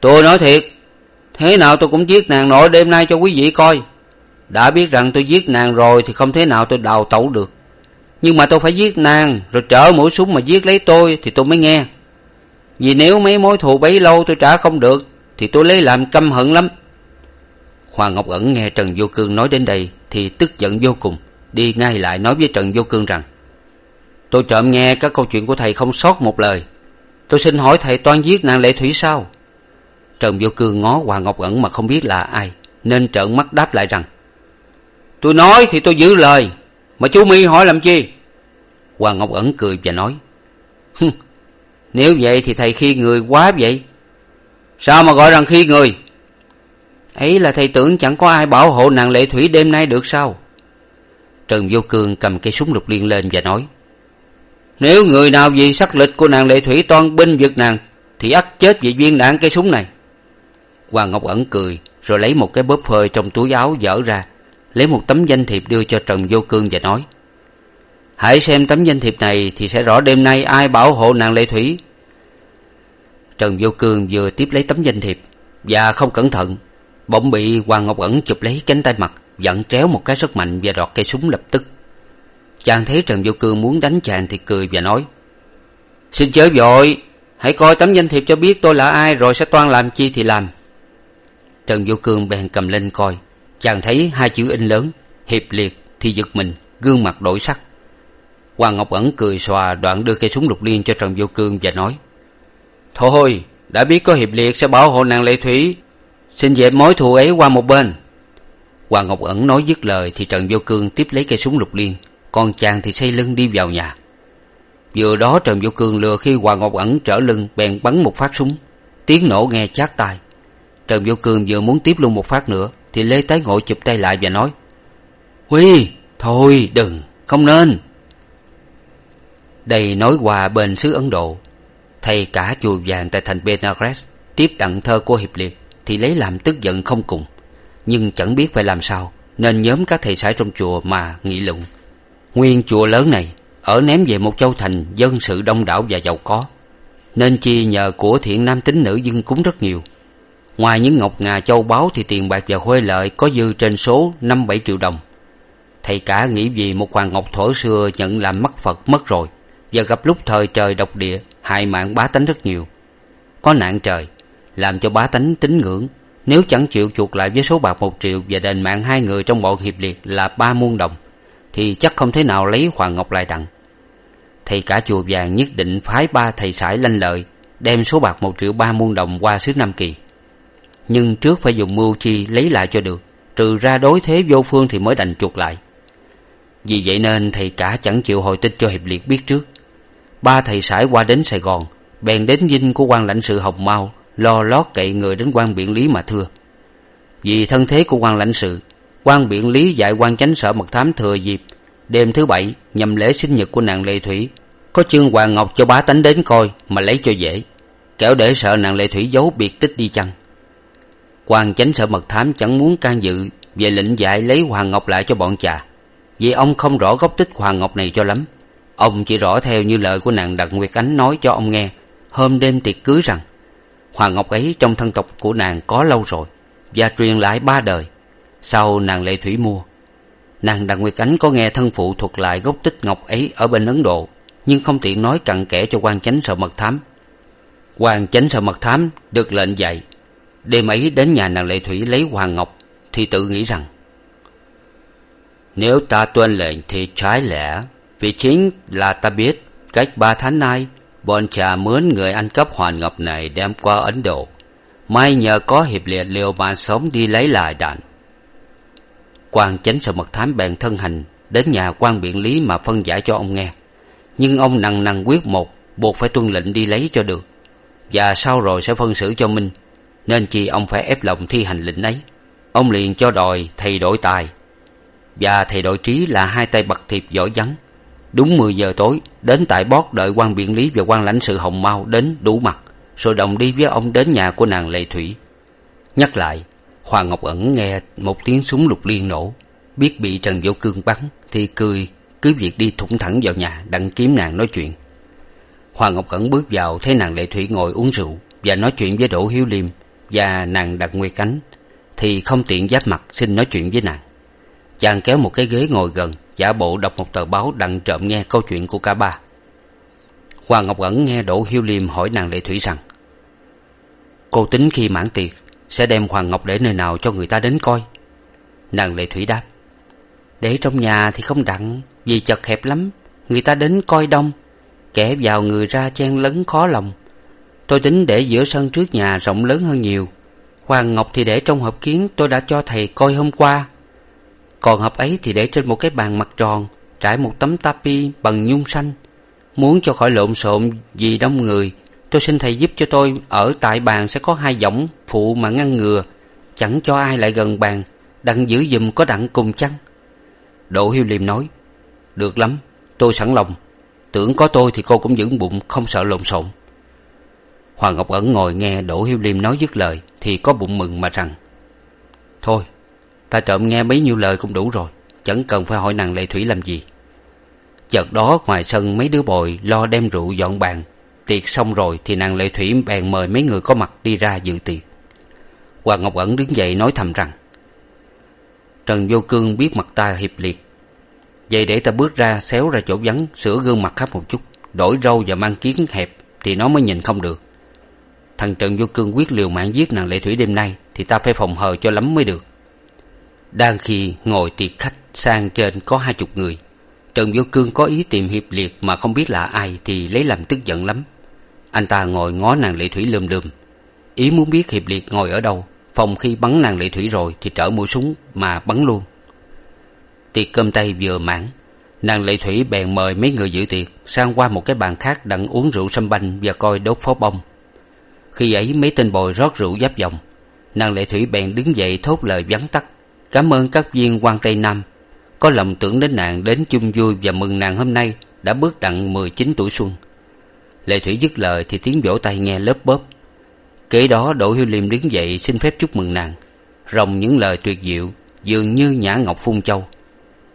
tôi nói thiệt, thế nào tôi cũng giết nàng nội đêm nay cho quý vị coi đã biết rằng tôi giết nàng rồi thì không thế nào tôi đào tẩu được. Nhưng mà tôi phải giết nàng, rồi trở mũi súng mà giết lấy tôi thì tôi mới nghe. Vì nếu mấy mối thù bấy lâu tôi trả không được, thì tôi lấy làm căm hận lắm. Hoàng ngọc ẩn nghe trần vô cương nói đến đây thì tức giận vô cùng, đi ngay lại nói với trần vô cương rằng, tôi trộm nghe các câu chuyện của thầy không sót một lời. Tôi xin hỏi thầy toan giết nàng lệ thủy sao? Trần vô cương ngó hoàng ngọc ẩn mà không biết là ai, nên trợn mắt đáp lại rằng tôi nói thì tôi giữ lời. Mà chú mi hỏi làm chi? Hoàng ngọc ẩn cười và nói nếu vậy thì thầy khi người quá vậy. Sao mà gọi rằng khi người? Ấy là thầy tưởng chẳng có ai bảo hộ nàng lệ thủy đêm nay được sao? Trần vô cương cầm cây súng lục liên lên và nói, nếu người nào vì sắc lịch của nàng lệ thủy toan binh vực nàng, thì ắt chết vì viên đạn cây súng này. Hoàng ngọc ẩn cười, rồi lấy một cái bóp phơi trong túi áo dở ra lấy một tấm danh thiệp đưa cho trần vô cương và nói, hãy xem tấm danh thiệp này thì sẽ rõ đêm nay ai bảo hộ nàng lệ thủy. Trần vô cương vừa tiếp lấy tấm danh thiệp và không cẩn thận, bỗng bị hoàng ngọc ẩn chụp lấy cánh tay mặt, giận tréo một cái rất mạnh và đọt cây súng lập tức. Chàng thấy trần vô cương muốn đánh chàng thì cười và nói, xin chớ vội, hãy coi tấm danh thiệp cho biết tôi là ai rồi sẽ toan làm chi thì làm. Trần vô cương bèn cầm lên coi chàng thấy hai chữ in lớn, hiệp liệt thì giật mình, gương mặt đổi sắc. Hoàng ngọc ẩn cười xòa đoạn đưa cây súng lục liên cho trần vô cương và nói, thôi, đã biết có hiệp liệt sẽ bảo hộ nàng lệ thủy. Xin dẹp mối thù ấy qua một bên. Hoàng ngọc ẩn nói dứt lời thì trần vô cương tiếp lấy cây súng lục liên, còn chàng thì xây lưng đi vào nhà. Vừa đó trần vô cương lừa khi hoàng ngọc ẩn trở lưng bèn bắn một phát súng, tiếng nổ nghe chát tai. Trần vô cương vừa muốn tiếp luôn một phát nữa thì lê tái ngộ chụp tay lại và nói, huy, thôi đừng, không nên. Đây nói qua bên xứ ấn độ thầy cả chùa vàng tại thành benares tiếp đặng thơ của hiệp liệt thì lấy làm tức giận không cùng. Nhưng chẳng biết phải làm sao, nên nhóm các thầy sãi trong chùa mà nghị luận. Nguyên chùa lớn này ở ném về một châu thành dân sự đông đảo và giàu có, nên chi nhờ của thiện nam tín nữ dân cúng rất nhiều ngoài những ngọc ngà châu báu thì tiền bạc và huê lợi có dư trên số năm bảy triệu đồng. Thầy cả nghĩ vì một hoàng ngọc thuở xưa nhận làm mất phật mất rồi, và gặp lúc thời trời độc địa, hại mạng bá tánh rất nhiều. Có nạn trời, làm cho bá tánh tín ngưỡng, nếu chẳng chịu chuộc lại với số bạc một triệu và đền mạng hai người trong bọn hiệp liệt là ba muôn đồng, thì chắc không thể nào lấy hoàng ngọc lại đặng thầy cả chùa vàng nhất định phái ba thầy sải lanh lợi, đem số bạc một triệu ba muôn đồng qua xứ nam kỳ nhưng trước phải dùng mưu chi lấy lại cho được. Trừ ra đối thế vô phương thì mới đành chuộc lại. Vì vậy nên thầy cả chẳng chịu hồi tin cho hiệp liệt biết trước. Ba thầy sải qua đến sài gòn, bèn đến dinh của quan lãnh sự hồng mao, lo lót cậy người đến quan biện lý mà thưa. Vì thân thế của quan lãnh sự, quan biện lý dạy quan chánh sở mật thám thừa dịp, đêm thứ bảy, nhằm lễ sinh nhật của nàng lệ thủy. Có chương hoàng ngọc cho bá tánh đến coi, mà lấy cho dễ. Kẻo để sợ nàng lệ thủy giấu biệt tích đi chăng? Quan chánh sở mật thám chẳng muốn can dự về lệnh dạy lấy hoàng ngọc lại cho bọn chà. Vì ông không rõ gốc tích hoàng ngọc này cho lắm. Ông chỉ rõ theo như lời của nàng đặng nguyệt ánh nói cho ông nghe. Hôm đêm tiệc cưới rằng hoàng ngọc ấy trong thân tộc của nàng có lâu rồi và truyền lại ba đời. Sau nàng lệ thủy mua, nàng đặng nguyệt ánh có nghe thân phụ thuật lại gốc tích ngọc ấy ở bên ấn độ, nhưng không tiện nói cặn kẽ cho quan chánh sợ mật thám. Quan chánh sợ mật thám được lệnh dạy đêm ấy đến nhà nàng lệ thủy lấy hoàng ngọc, thì tự nghĩ rằng, nếu ta tuân lệnh thì trái lẽ, vì chính là ta biết cách ba tháng nay bọn trà mướn người ăn cắp hoàn ngọc này đem qua ấn độ. May nhờ có hiệp liệt liều mạng sống đi lấy lại đạn. Quan chánh sợ mật thám bèn thân hành đến nhà quan biện lý mà phân giải cho ông nghe. Nhưng ông nằng nằng quyết một, buộc phải tuân lệnh đi lấy cho được. Và sau rồi sẽ phân xử cho minh nên chi ông phải ép lòng thi hành lệnh ấy. Ông liền cho đòi thầy đội tài. Và thầy đội trí là hai tay bậc thiệp giỏi vắng. Đúng mười giờ tối, đến tại bót đợi quan biện lý và quan lãnh sự hồng mau đến đủ mặt, rồi đồng đi với ông đến nhà của nàng lệ thủy. Nhắc lại hoàng ngọc ẩn nghe một tiếng súng lục liên nổ. Biết bị trần vô cương bắn thì cười, cứ việc đi thủng thẳng vào nhà đặng kiếm nàng nói chuyện. Hoàng ngọc ẩn bước vào thấy nàng lệ thủy ngồi uống rượu và nói chuyện với đỗ hiếu liêm và nàng đặt nguy cánh, thì không tiện giáp mặt xin nói chuyện với nàng. Chàng kéo một cái ghế ngồi gần, giả bộ đọc một tờ báo đặng trộm nghe câu chuyện của cả ba. Hoàng ngọc ẩn nghe đỗ hiếu liêm hỏi nàng lệ thủy rằng, cô tính khi mãn tiệc, sẽ đem hoàng ngọc để nơi nào cho người ta đến coi? Nàng lệ thủy đáp, để trong nhà thì không đặng, vì chật hẹp lắm. Người ta đến coi đông, kẻ vào người ra chen lấn khó lòng tôi tính để giữa sân trước nhà rộng lớn hơn nhiều. Hoàng ngọc thì để trong hộp kiến, tôi đã cho thầy coi hôm qua. Còn hộp ấy thì để trên một cái bàn mặt tròn, trải một tấm tapi bằng nhung xanh. Muốn cho khỏi lộn xộn vì đông người, tôi xin thầy giúp cho tôi. Ở tại bàn sẽ có hai võng phụ mà ngăn ngừa. Chẳng cho ai lại gần bàn, đặng giữ giùm có đặng cùng chăng? Đỗ hiếu liêm nói, được lắm, tôi sẵn lòng. Tưởng có tôi thì cô cũng vững bụng, không sợ lộn xộn hoàng ngọc ẩn ngồi nghe đỗ hiếu liêm nói dứt lời thì có bụng mừng mà rằng, thôi, ta trộm nghe bấy nhiêu lời cũng đủ rồi, chẳng cần phải hỏi nàng lệ thủy làm gì. Chợt đó ngoài sân mấy đứa bồi lo đem rượu dọn bàn. Tiệc xong rồi thì nàng lệ thủy bèn mời mấy người có mặt đi ra dự tiệc. Hoàng ngọc ẩn đứng dậy nói thầm rằng, trần vô cương biết mặt ta hiệp liệt, vậy để ta bước ra xéo ra chỗ vắng, sửa gương mặt khắp một chút, đổi râu và mang kiến hẹp thì nó mới nhìn không được thằng trần vô cương quyết liều mạng giết nàng lệ thủy đêm nay, thì ta phải phòng hờ cho lắm mới được. Đang khi ngồi tiệc khách sang trên có hai chục người. Trần vô cương có ý tìm hiệp liệt mà không biết là ai thì lấy làm tức giận lắm. Anh ta ngồi ngó nàng lệ thủy lườm lườm ý muốn biết hiệp liệt ngồi ở đâu, phòng khi bắn nàng lệ thủy rồi thì trở mũi súng mà bắn luôn. Tiệc cơm tây vừa mãn, nàng lệ thủy bèn mời mấy người dự tiệc sang qua một cái bàn khác đặng uống rượu sâm banh và coi đốt pháo bông khi ấy mấy tên bồi rót rượu giáp vòng nàng lệ thủy bèn đứng dậy thốt lời vắn tắt. Cảm ơn các viên quan tây nam. Có lòng tưởng đến nàng đến chung vui và mừng nàng hôm nay đã bước đặng mười chín tuổi xuân. Lệ thủy dứt lời thì tiếng vỗ tay nghe lớp bóp. Kế đó đỗ hiếu liêm đứng dậy xin phép chúc mừng nàng. Ròng những lời tuyệt diệu, dường như nhã ngọc phun châu.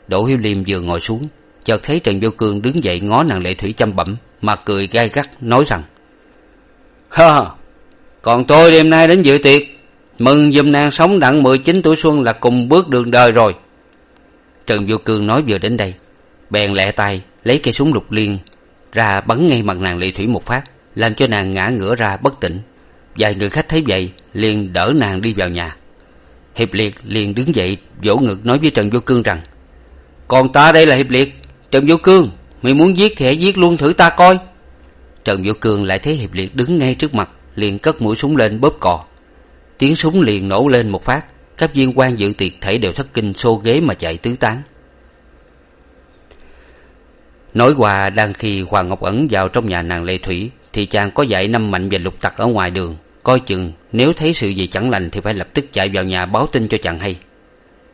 Đỗ hiếu liêm vừa ngồi xuống, chợt thấy trần vô cương đứng dậy ngó nàng lệ thủy chăm bẩm, mà cười gai gắt nói rằng ha còn tôi đêm nay đến dự tiệc. Mừng giùm nàng sống đặng mười chín tuổi xuân là cùng bước đường đời rồi. Trần vô cương nói vừa đến đây, bèn lẹ tay, lấy cây súng lục liên ra bắn ngay mặt nàng lệ thủy một phát, làm cho nàng ngã ngửa ra bất tỉnh. Vài người khách thấy vậy, liền đỡ nàng đi vào nhà. Hiệp liệt liền đứng dậy, vỗ ngực nói với trần vô cương rằng, còn ta đây là hiệp liệt. Trần vô cương, mày muốn giết thì hãy giết luôn thử ta coi. Trần vô cương lại thấy hiệp liệt đứng ngay trước mặt liền cất mũi súng lên bóp cò. Tiếng súng liền nổ lên một phát, các viên quan dự tiệc thảy đều thất kinh xô ghế mà chạy tứ tán. Nói qua, đang khi hoàng ngọc ẩn vào trong nhà nàng lệ thủy, thì chàng có dạy năm mạnh về lục tặc ở ngoài đường, coi chừng nếu thấy sự gì chẳng lành thì phải lập tức chạy vào nhà báo tin cho chàng hay.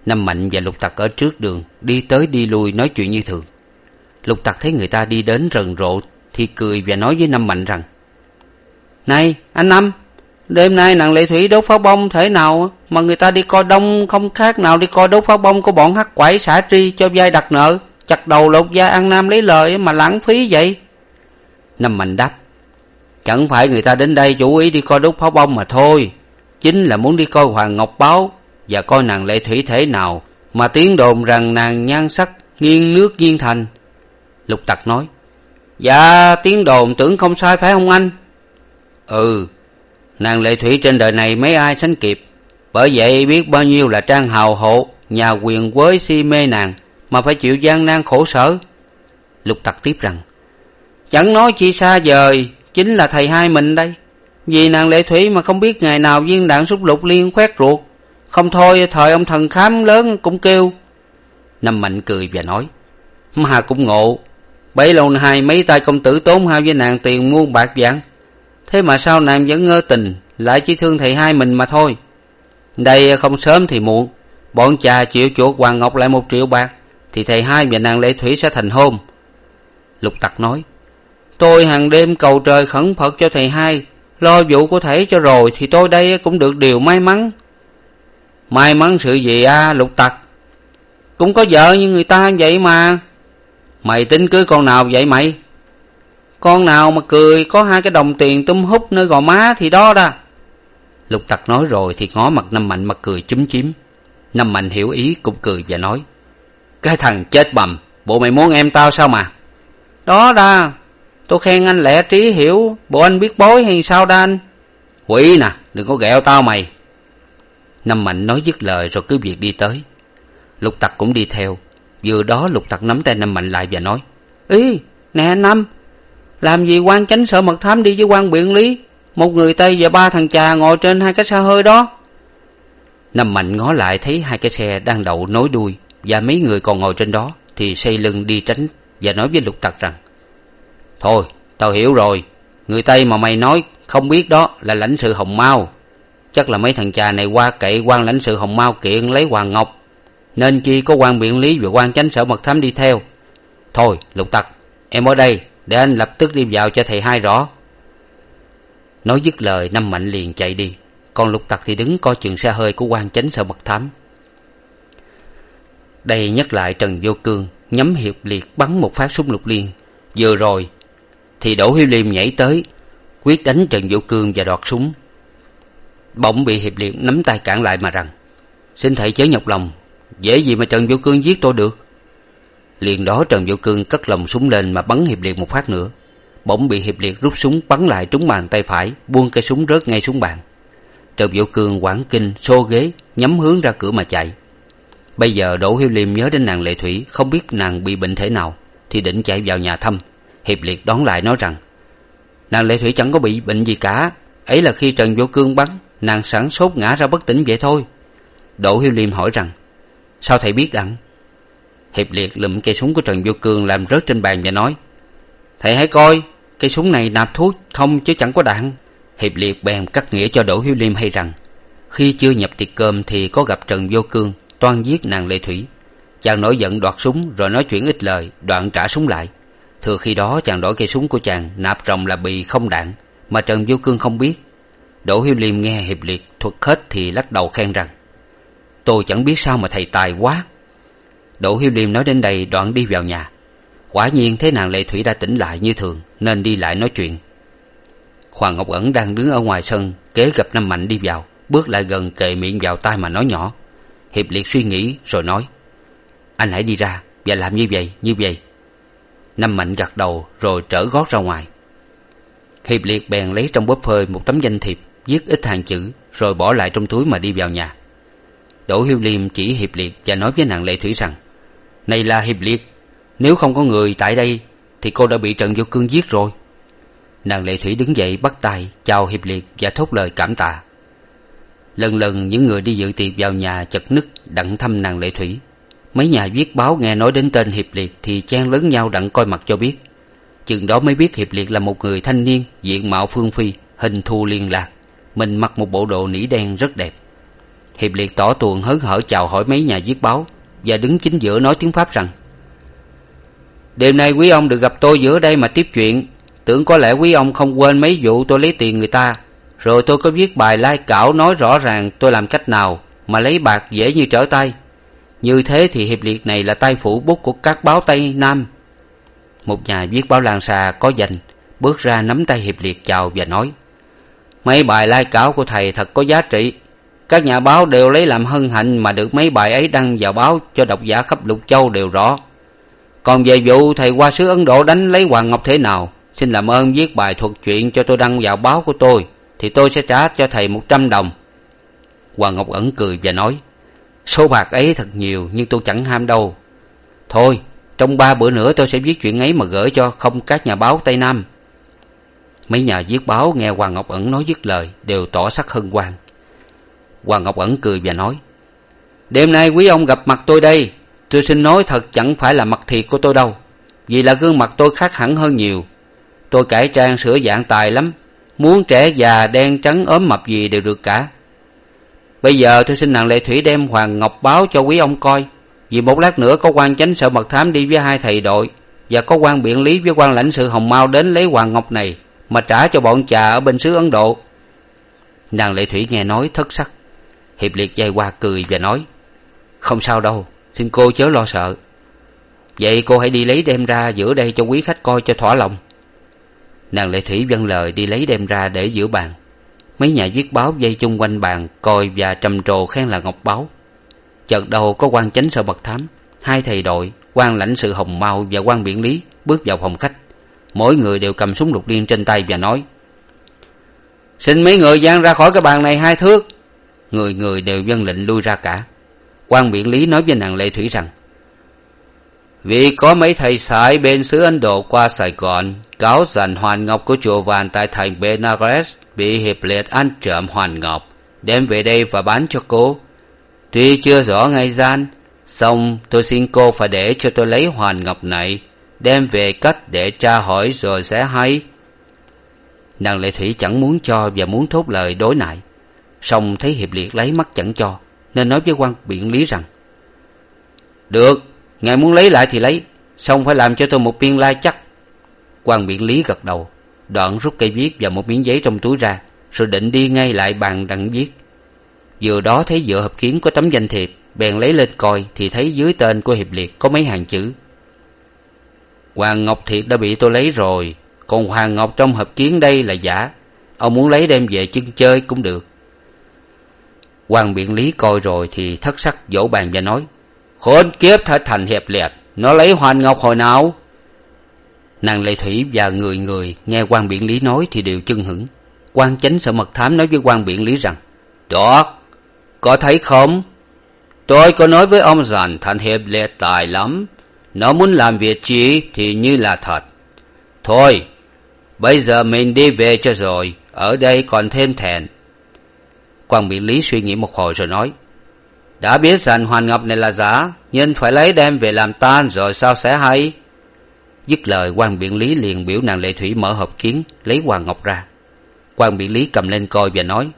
Năm mạnh và lục tặc ở trước đường, đi tới đi lui nói chuyện như thường. Lục tặc thấy người ta đi đến rần rộ thì cười và nói với năm mạnh rằng này, anh năm, đêm nay nàng lệ thủy đốt pháo bông thể nào mà người ta đi coi đông không khác nào đi coi đốt pháo bông của bọn hắc quẩy xả tri cho vai đặt nợ, chặt đầu lột da ăn nam lấy lời mà lãng phí vậy? Năm mạnh đáp, chẳng phải người ta đến đây chủ ý đi coi đốt pháo bông mà thôi, chính là muốn đi coi hoàng ngọc báo và coi nàng lệ thủy thể nào mà tiếng đồn rằng nàng nhan sắc nghiêng nước nghiêng thành. Lục tặc nói dạ tiếng đồn tưởng không sai phải không anh? Ừ nàng lệ thủy trên đời này mấy ai sánh kịp. Bởi vậy biết bao nhiêu là trang hào hộ, nhà quyền với si mê nàng, mà phải chịu gian nan khổ sở. Lục tặc tiếp rằng, chẳng nói chi xa vời, chính là thầy hai mình đây. Vì nàng lệ thủy mà không biết ngày nào viên đạn xúc lục liên khoét ruột. Không thôi thời ông thần khám lớn cũng kêu. Năm mạnh cười và nói mà cũng ngộ, bấy lâu nay mấy tay công tử tốn hao với nàng tiền muôn bạc vạn thế mà sao nàng vẫn ngơ tình, lại chỉ thương thầy hai mình mà thôi? Đây không sớm thì muộn, bọn cha chịu chuộc hoàng ngọc lại một triệu bạc, thì thầy hai và nàng lệ thủy sẽ thành hôn. Lục tặc nói, tôi hàng đêm cầu trời khẩn phật cho thầy hai, lo vụ của thầy cho rồi thì tôi đây cũng được điều may mắn. May mắn sự gì à lục tặc? Cũng có vợ như người ta vậy mà. Mày tính cưới con nào vậy mày? Con nào mà cười, có hai cái đồng tiền tum hút nơi gò má thì đó đa lục tặc nói rồi thì ngó mặt năm mạnh mà cười chúm chím. Năm mạnh hiểu ý cũng cười và nói, cái thằng chết bầm, bộ mày muốn em tao sao mà? Đó đa tôi khen anh lẽ trí hiểu, bộ anh biết bối hay sao đa anh? Quỷ nè, đừng có ghẹo tao mày. Năm mạnh nói dứt lời rồi cứ việc đi tới. Lục tặc cũng đi theo. Vừa đó lục tặc nắm tay năm mạnh lại và nói, ý, nè năm làm gì quan chánh sợ mật thám đi với quan biện lý? Một người tây và ba thằng chà ngồi trên hai cái xe hơi đó. Năm mạnh ngó lại thấy hai cái xe đang đậu nối đuôi và mấy người còn ngồi trên đó thì xây lưng đi tránh và nói với lục tặc rằng, thôi, tao hiểu rồi. Người tây mà mày nói không biết đó là lãnh sự hồng mao. Chắc là mấy thằng chà này qua cậy quan lãnh sự hồng mao kiện lấy hoàng ngọc. Nên chi có quan biện lý và quan chánh sở mật thám đi theo. Thôi, lục tặc, em ở đây để anh lập tức đi vào cho thầy hai rõ. Nói dứt lời, năm mạnh liền chạy đi. Còn lục tặc thì đứng coi chừng xe hơi của quan chánh sợ mật thám. Đây nhắc lại trần vô cương, nhắm hiệp liệt bắn một phát súng lục liên. Vừa rồi, thì đỗ hiếu liêm nhảy tới, quyết đánh trần vô cương và đoạt súng. Bỗng bị hiệp liệt nắm tay cản lại mà rằng, xin thầy chớ nhọc lòng, dễ gì mà trần vô cương giết tôi được? Liền đó trần vũ cương cất lồng súng lên mà bắn hiệp liệt một phát nữa. Bỗng bị hiệp liệt rút súng bắn lại trúng bàn tay phải, buông cây súng rớt ngay xuống bàn. Trần vũ cương quảng kinh, xô ghế, nhắm hướng ra cửa mà chạy. Bây giờ đỗ hiếu liêm nhớ đến nàng lệ thủy, không biết nàng bị bệnh thể nào, thì định chạy vào nhà thăm. Hiệp liệt đón lại nói rằng, nàng lệ thủy chẳng có bị bệnh gì cả, ấy là khi trần vô cương bắn, nàng sẵn sốt ngã ra bất tỉnh vậy thôi. Đỗ hiếu liêm hỏi rằng, sao thầy biết đặng? Hiệp liệt lụm cây súng của trần vô cương làm rớt trên bàn và nói, thầy hãy coi, cây súng này nạp thuốc không chứ chẳng có đạn. Hiệp liệt bèn cắt nghĩa cho đỗ hiếu liêm hay rằng, khi chưa nhập tiệc cơm thì có gặp trần vô cương, toan giết nàng lệ thủy. Chàng nổi giận đoạt súng rồi nói chuyện ít lời, đoạn trả súng lại. Thừa khi đó chàng đổi cây súng của chàng nạp rồng là bì không đạn, mà trần vô cương không biết. Đỗ hiếu liêm nghe hiệp liệt thuật hết thì lắc đầu khen rằng, tôi chẳng biết sao mà thầy tài quá đỗ hiếu liêm nói đến đây đoạn đi vào nhà. Quả nhiên thấy nàng lệ thủy đã tỉnh lại như thường, nên đi lại nói chuyện. Hoàng ngọc ẩn đang đứng ở ngoài sân, kế gặp năm mạnh đi vào, bước lại gần kề miệng vào tai mà nói nhỏ. Hiệp liệt suy nghĩ rồi nói, anh hãy đi ra, và làm như vậy như vậy. Năm mạnh gật đầu rồi trở gót ra ngoài. Hiệp liệt bèn lấy trong bóp phơi một tấm danh thiệp, viết ít hàng chữ, rồi bỏ lại trong túi mà đi vào nhà. Đỗ hiếu liêm chỉ hiệp liệt và nói với nàng lệ thủy rằng này là hiệp liệt, nếu không có người tại đây, thì cô đã bị trần vô cương giết rồi. Nàng lệ thủy đứng dậy bắt tay, chào hiệp liệt và thốt lời cảm tạ. Lần lần những người đi dự tiệc vào nhà chật nứt đặng thăm nàng lệ thủy. Mấy nhà viết báo nghe nói đến tên hiệp liệt thì chen lớn nhau đặng coi mặt cho biết. Chừng đó mới biết hiệp liệt là một người thanh niên, diện mạo phương phi, hình thù liên lạc. Mình mặc một bộ đồ nỉ đen rất đẹp. Hiệp liệt tỏ tuồng hớn hở chào hỏi mấy nhà viết báo và đứng chính giữa nói tiếng pháp rằng, đêm nay quý ông được gặp tôi giữa đây mà tiếp chuyện. Tưởng có lẽ quý ông không quên mấy vụ tôi lấy tiền người ta. Rồi tôi có viết bài lai cảo nói rõ ràng tôi làm cách nào mà lấy bạc dễ như trở tay. Như thế thì hiệp liệt này là tay phủ bút của các báo tây nam. Một nhà viết báo làng xà có danh, bước ra nắm tay hiệp liệt chào và nói, mấy bài lai cảo của thầy thật có giá trị các nhà báo đều lấy làm hân hạnh mà được mấy bài ấy đăng vào báo cho độc giả khắp lục châu đều rõ. Còn về vụ thầy qua sứ ấn độ đánh lấy hoàng ngọc thế nào, xin làm ơn viết bài thuật chuyện cho tôi đăng vào báo của tôi, thì tôi sẽ trả cho thầy một trăm đồng. Hoàng ngọc ẩn cười và nói, số bạc ấy thật nhiều, nhưng tôi chẳng ham đâu. Thôi, trong ba bữa nữa tôi sẽ viết chuyện ấy mà gửi cho không các nhà báo tây nam. Mấy nhà viết báo nghe hoàng ngọc ẩn nói dứt lời đều tỏ sắc hân hoan hoàng ngọc ẩn cười và nói, đêm nay quý ông gặp mặt tôi đây. Tôi xin nói thật chẳng phải là mặt thiệt của tôi đâu, vì là gương mặt tôi khác hẳn hơn nhiều. Tôi cải trang sửa dạng tài lắm, muốn trẻ già, đen trắng, ốm mập gì đều được cả. Bây giờ tôi xin nàng lệ thủy đem hoàng ngọc báo cho quý ông coi, vì một lát nữa có quan chánh sợ mật thám đi với hai thầy đội và có quan biện lý với quan lãnh sự hồng mao đến lấy hoàng ngọc này mà trả cho bọn trà ở bên xứ ấn độ. Nàng lệ thủy nghe nói thất sắc hiệp liệt dây qua cười và nói, không sao đâu, xin cô chớ lo sợ. Vậy cô hãy đi lấy đem ra giữa đây cho quý khách coi cho thỏa lòng. Nàng lệ thủy vâng lời đi lấy đem ra để giữa bàn. Mấy nhà viết báo dây chung quanh bàn coi và trầm trồ khen là ngọc báo. Chợt đầu có quan chánh sở bậc thám, hai thầy đội, quan lãnh sự hồng mau và quan biện lý bước vào phòng khách. Mỗi người đều cầm súng lục liên trên tay và nói, xin mấy người giang ra khỏi cái bàn này hai thước người người đều dân lệnh lui ra cả. Quan biện lý nói với nàng lệ thủy rằng, vì có mấy thầy sải bên xứ ấn độ qua sài gòn, cáo rằng hoàn ngọc của chùa vàng tại thành benares bị hiệp liệt ăn trộm hoàn ngọc, đem về đây và bán cho cô. Tuy chưa rõ ngày gian, xong tôi xin cô phải để cho tôi lấy hoàn ngọc này, đem về cách để tra hỏi rồi sẽ hay. Nàng lệ thủy chẳng muốn cho và muốn thốt lời đối nại song thấy hiệp liệt lấy mắt chẳng cho, nên nói với quan biện lý rằng, được, ngài muốn lấy lại thì lấy, song phải làm cho tôi một biên lai chắc. Quan biện lý gật đầu, đoạn rút cây viết và một miếng giấy trong túi ra, rồi định đi ngay lại bàn đặng viết. Vừa đó thấy dựa hợp kiến có tấm danh thiệp, bèn lấy lên coi thì thấy dưới tên của hiệp liệt có mấy hàng chữ. Hoàng ngọc thiệt đã bị tôi lấy rồi, còn hoàng ngọc trong hợp kiến đây là giả, ông muốn lấy đem về chân chơi cũng được quan biện lý coi rồi thì thất sắc vỗ bàn và nói, khốn kiếp thật thành hiệp liệt nó lấy hoàn ngọc hồi nào? Nàng lệ thủy và người người nghe quan biện lý nói thì đều chưng hửng. Quan chánh sợ mật thám nói với quan biện lý rằng đó có thấy không? Tôi có nói với ông rằng thành hiệp liệt tài lắm. Nó muốn làm việc chi thì như là thật. Thôi, bây giờ mình đi về cho rồi, ở đây còn thêm thèn quan biện lý suy nghĩ một hồi rồi nói, đã biết rằng hoàn ngọc này là giả, nhưng phải lấy đem về làm tan rồi sao sẽ hay? Dứt lời quan biện lý liền biểu nàng lệ thủy mở hộp kiến, lấy hoàng ngọc ra. Quan biện lý cầm lên coi và nói,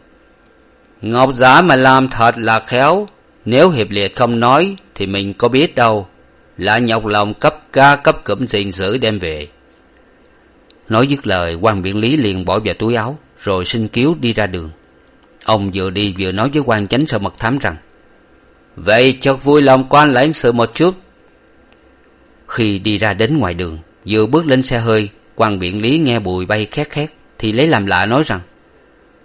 ngọc giả mà làm thật là khéo, nếu hiệp liệt không nói thì mình có biết đâu lại nhọc lòng cấp ca cấp cụm gìn giữ đem về. Nói dứt lời quan biện lý liền bỏ vào túi áo, rồi xin cứu đi ra đường ông vừa đi vừa nói với quan chánh sở mật thám rằng, vậy cho vui lòng quan lãnh sự một chút khi đi ra đến ngoài đường, vừa bước lên xe hơi, quan biện lý nghe bụi bay khét khét, thì lấy làm lạ nói rằng,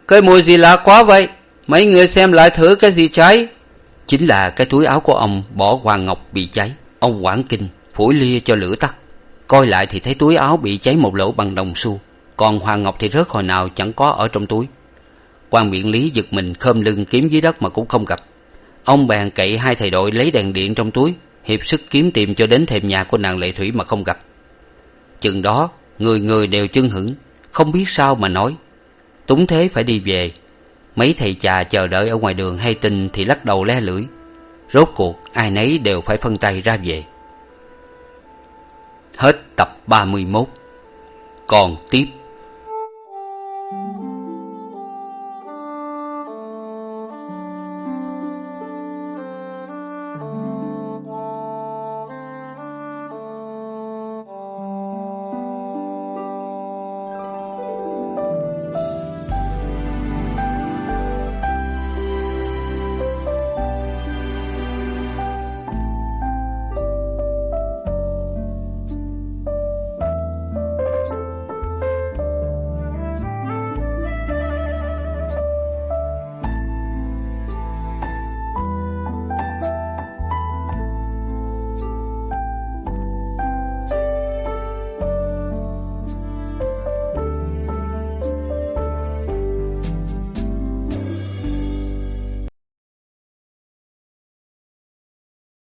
cái mùi gì lạ quá vậy? Mấy người xem lại thử cái gì cháy? Chính là cái túi áo của ông bỏ hoàng ngọc bị cháy. Ông quảng kinh, phủi lia cho lửa tắt. Coi lại thì thấy túi áo bị cháy một lỗ bằng đồng xu. Còn hoàng ngọc thì rớt hồi nào chẳng có ở trong túi quan biện lý giật mình khom lưng kiếm dưới đất mà cũng không gặp. Ông bèn cậy hai thầy đội lấy đèn điện trong túi, hiệp sức kiếm tìm cho đến thềm nhà của nàng lệ thủy mà không gặp. Chừng đó, người người đều chưng hửng, không biết sao mà nói. Túng thế phải đi về. Mấy thầy chà chờ đợi ở ngoài đường hay tin thì lắc đầu le lưỡi. Rốt cuộc, ai nấy đều phải phân tay ra về. Hết tập ba mươi mốt. Còn tiếp.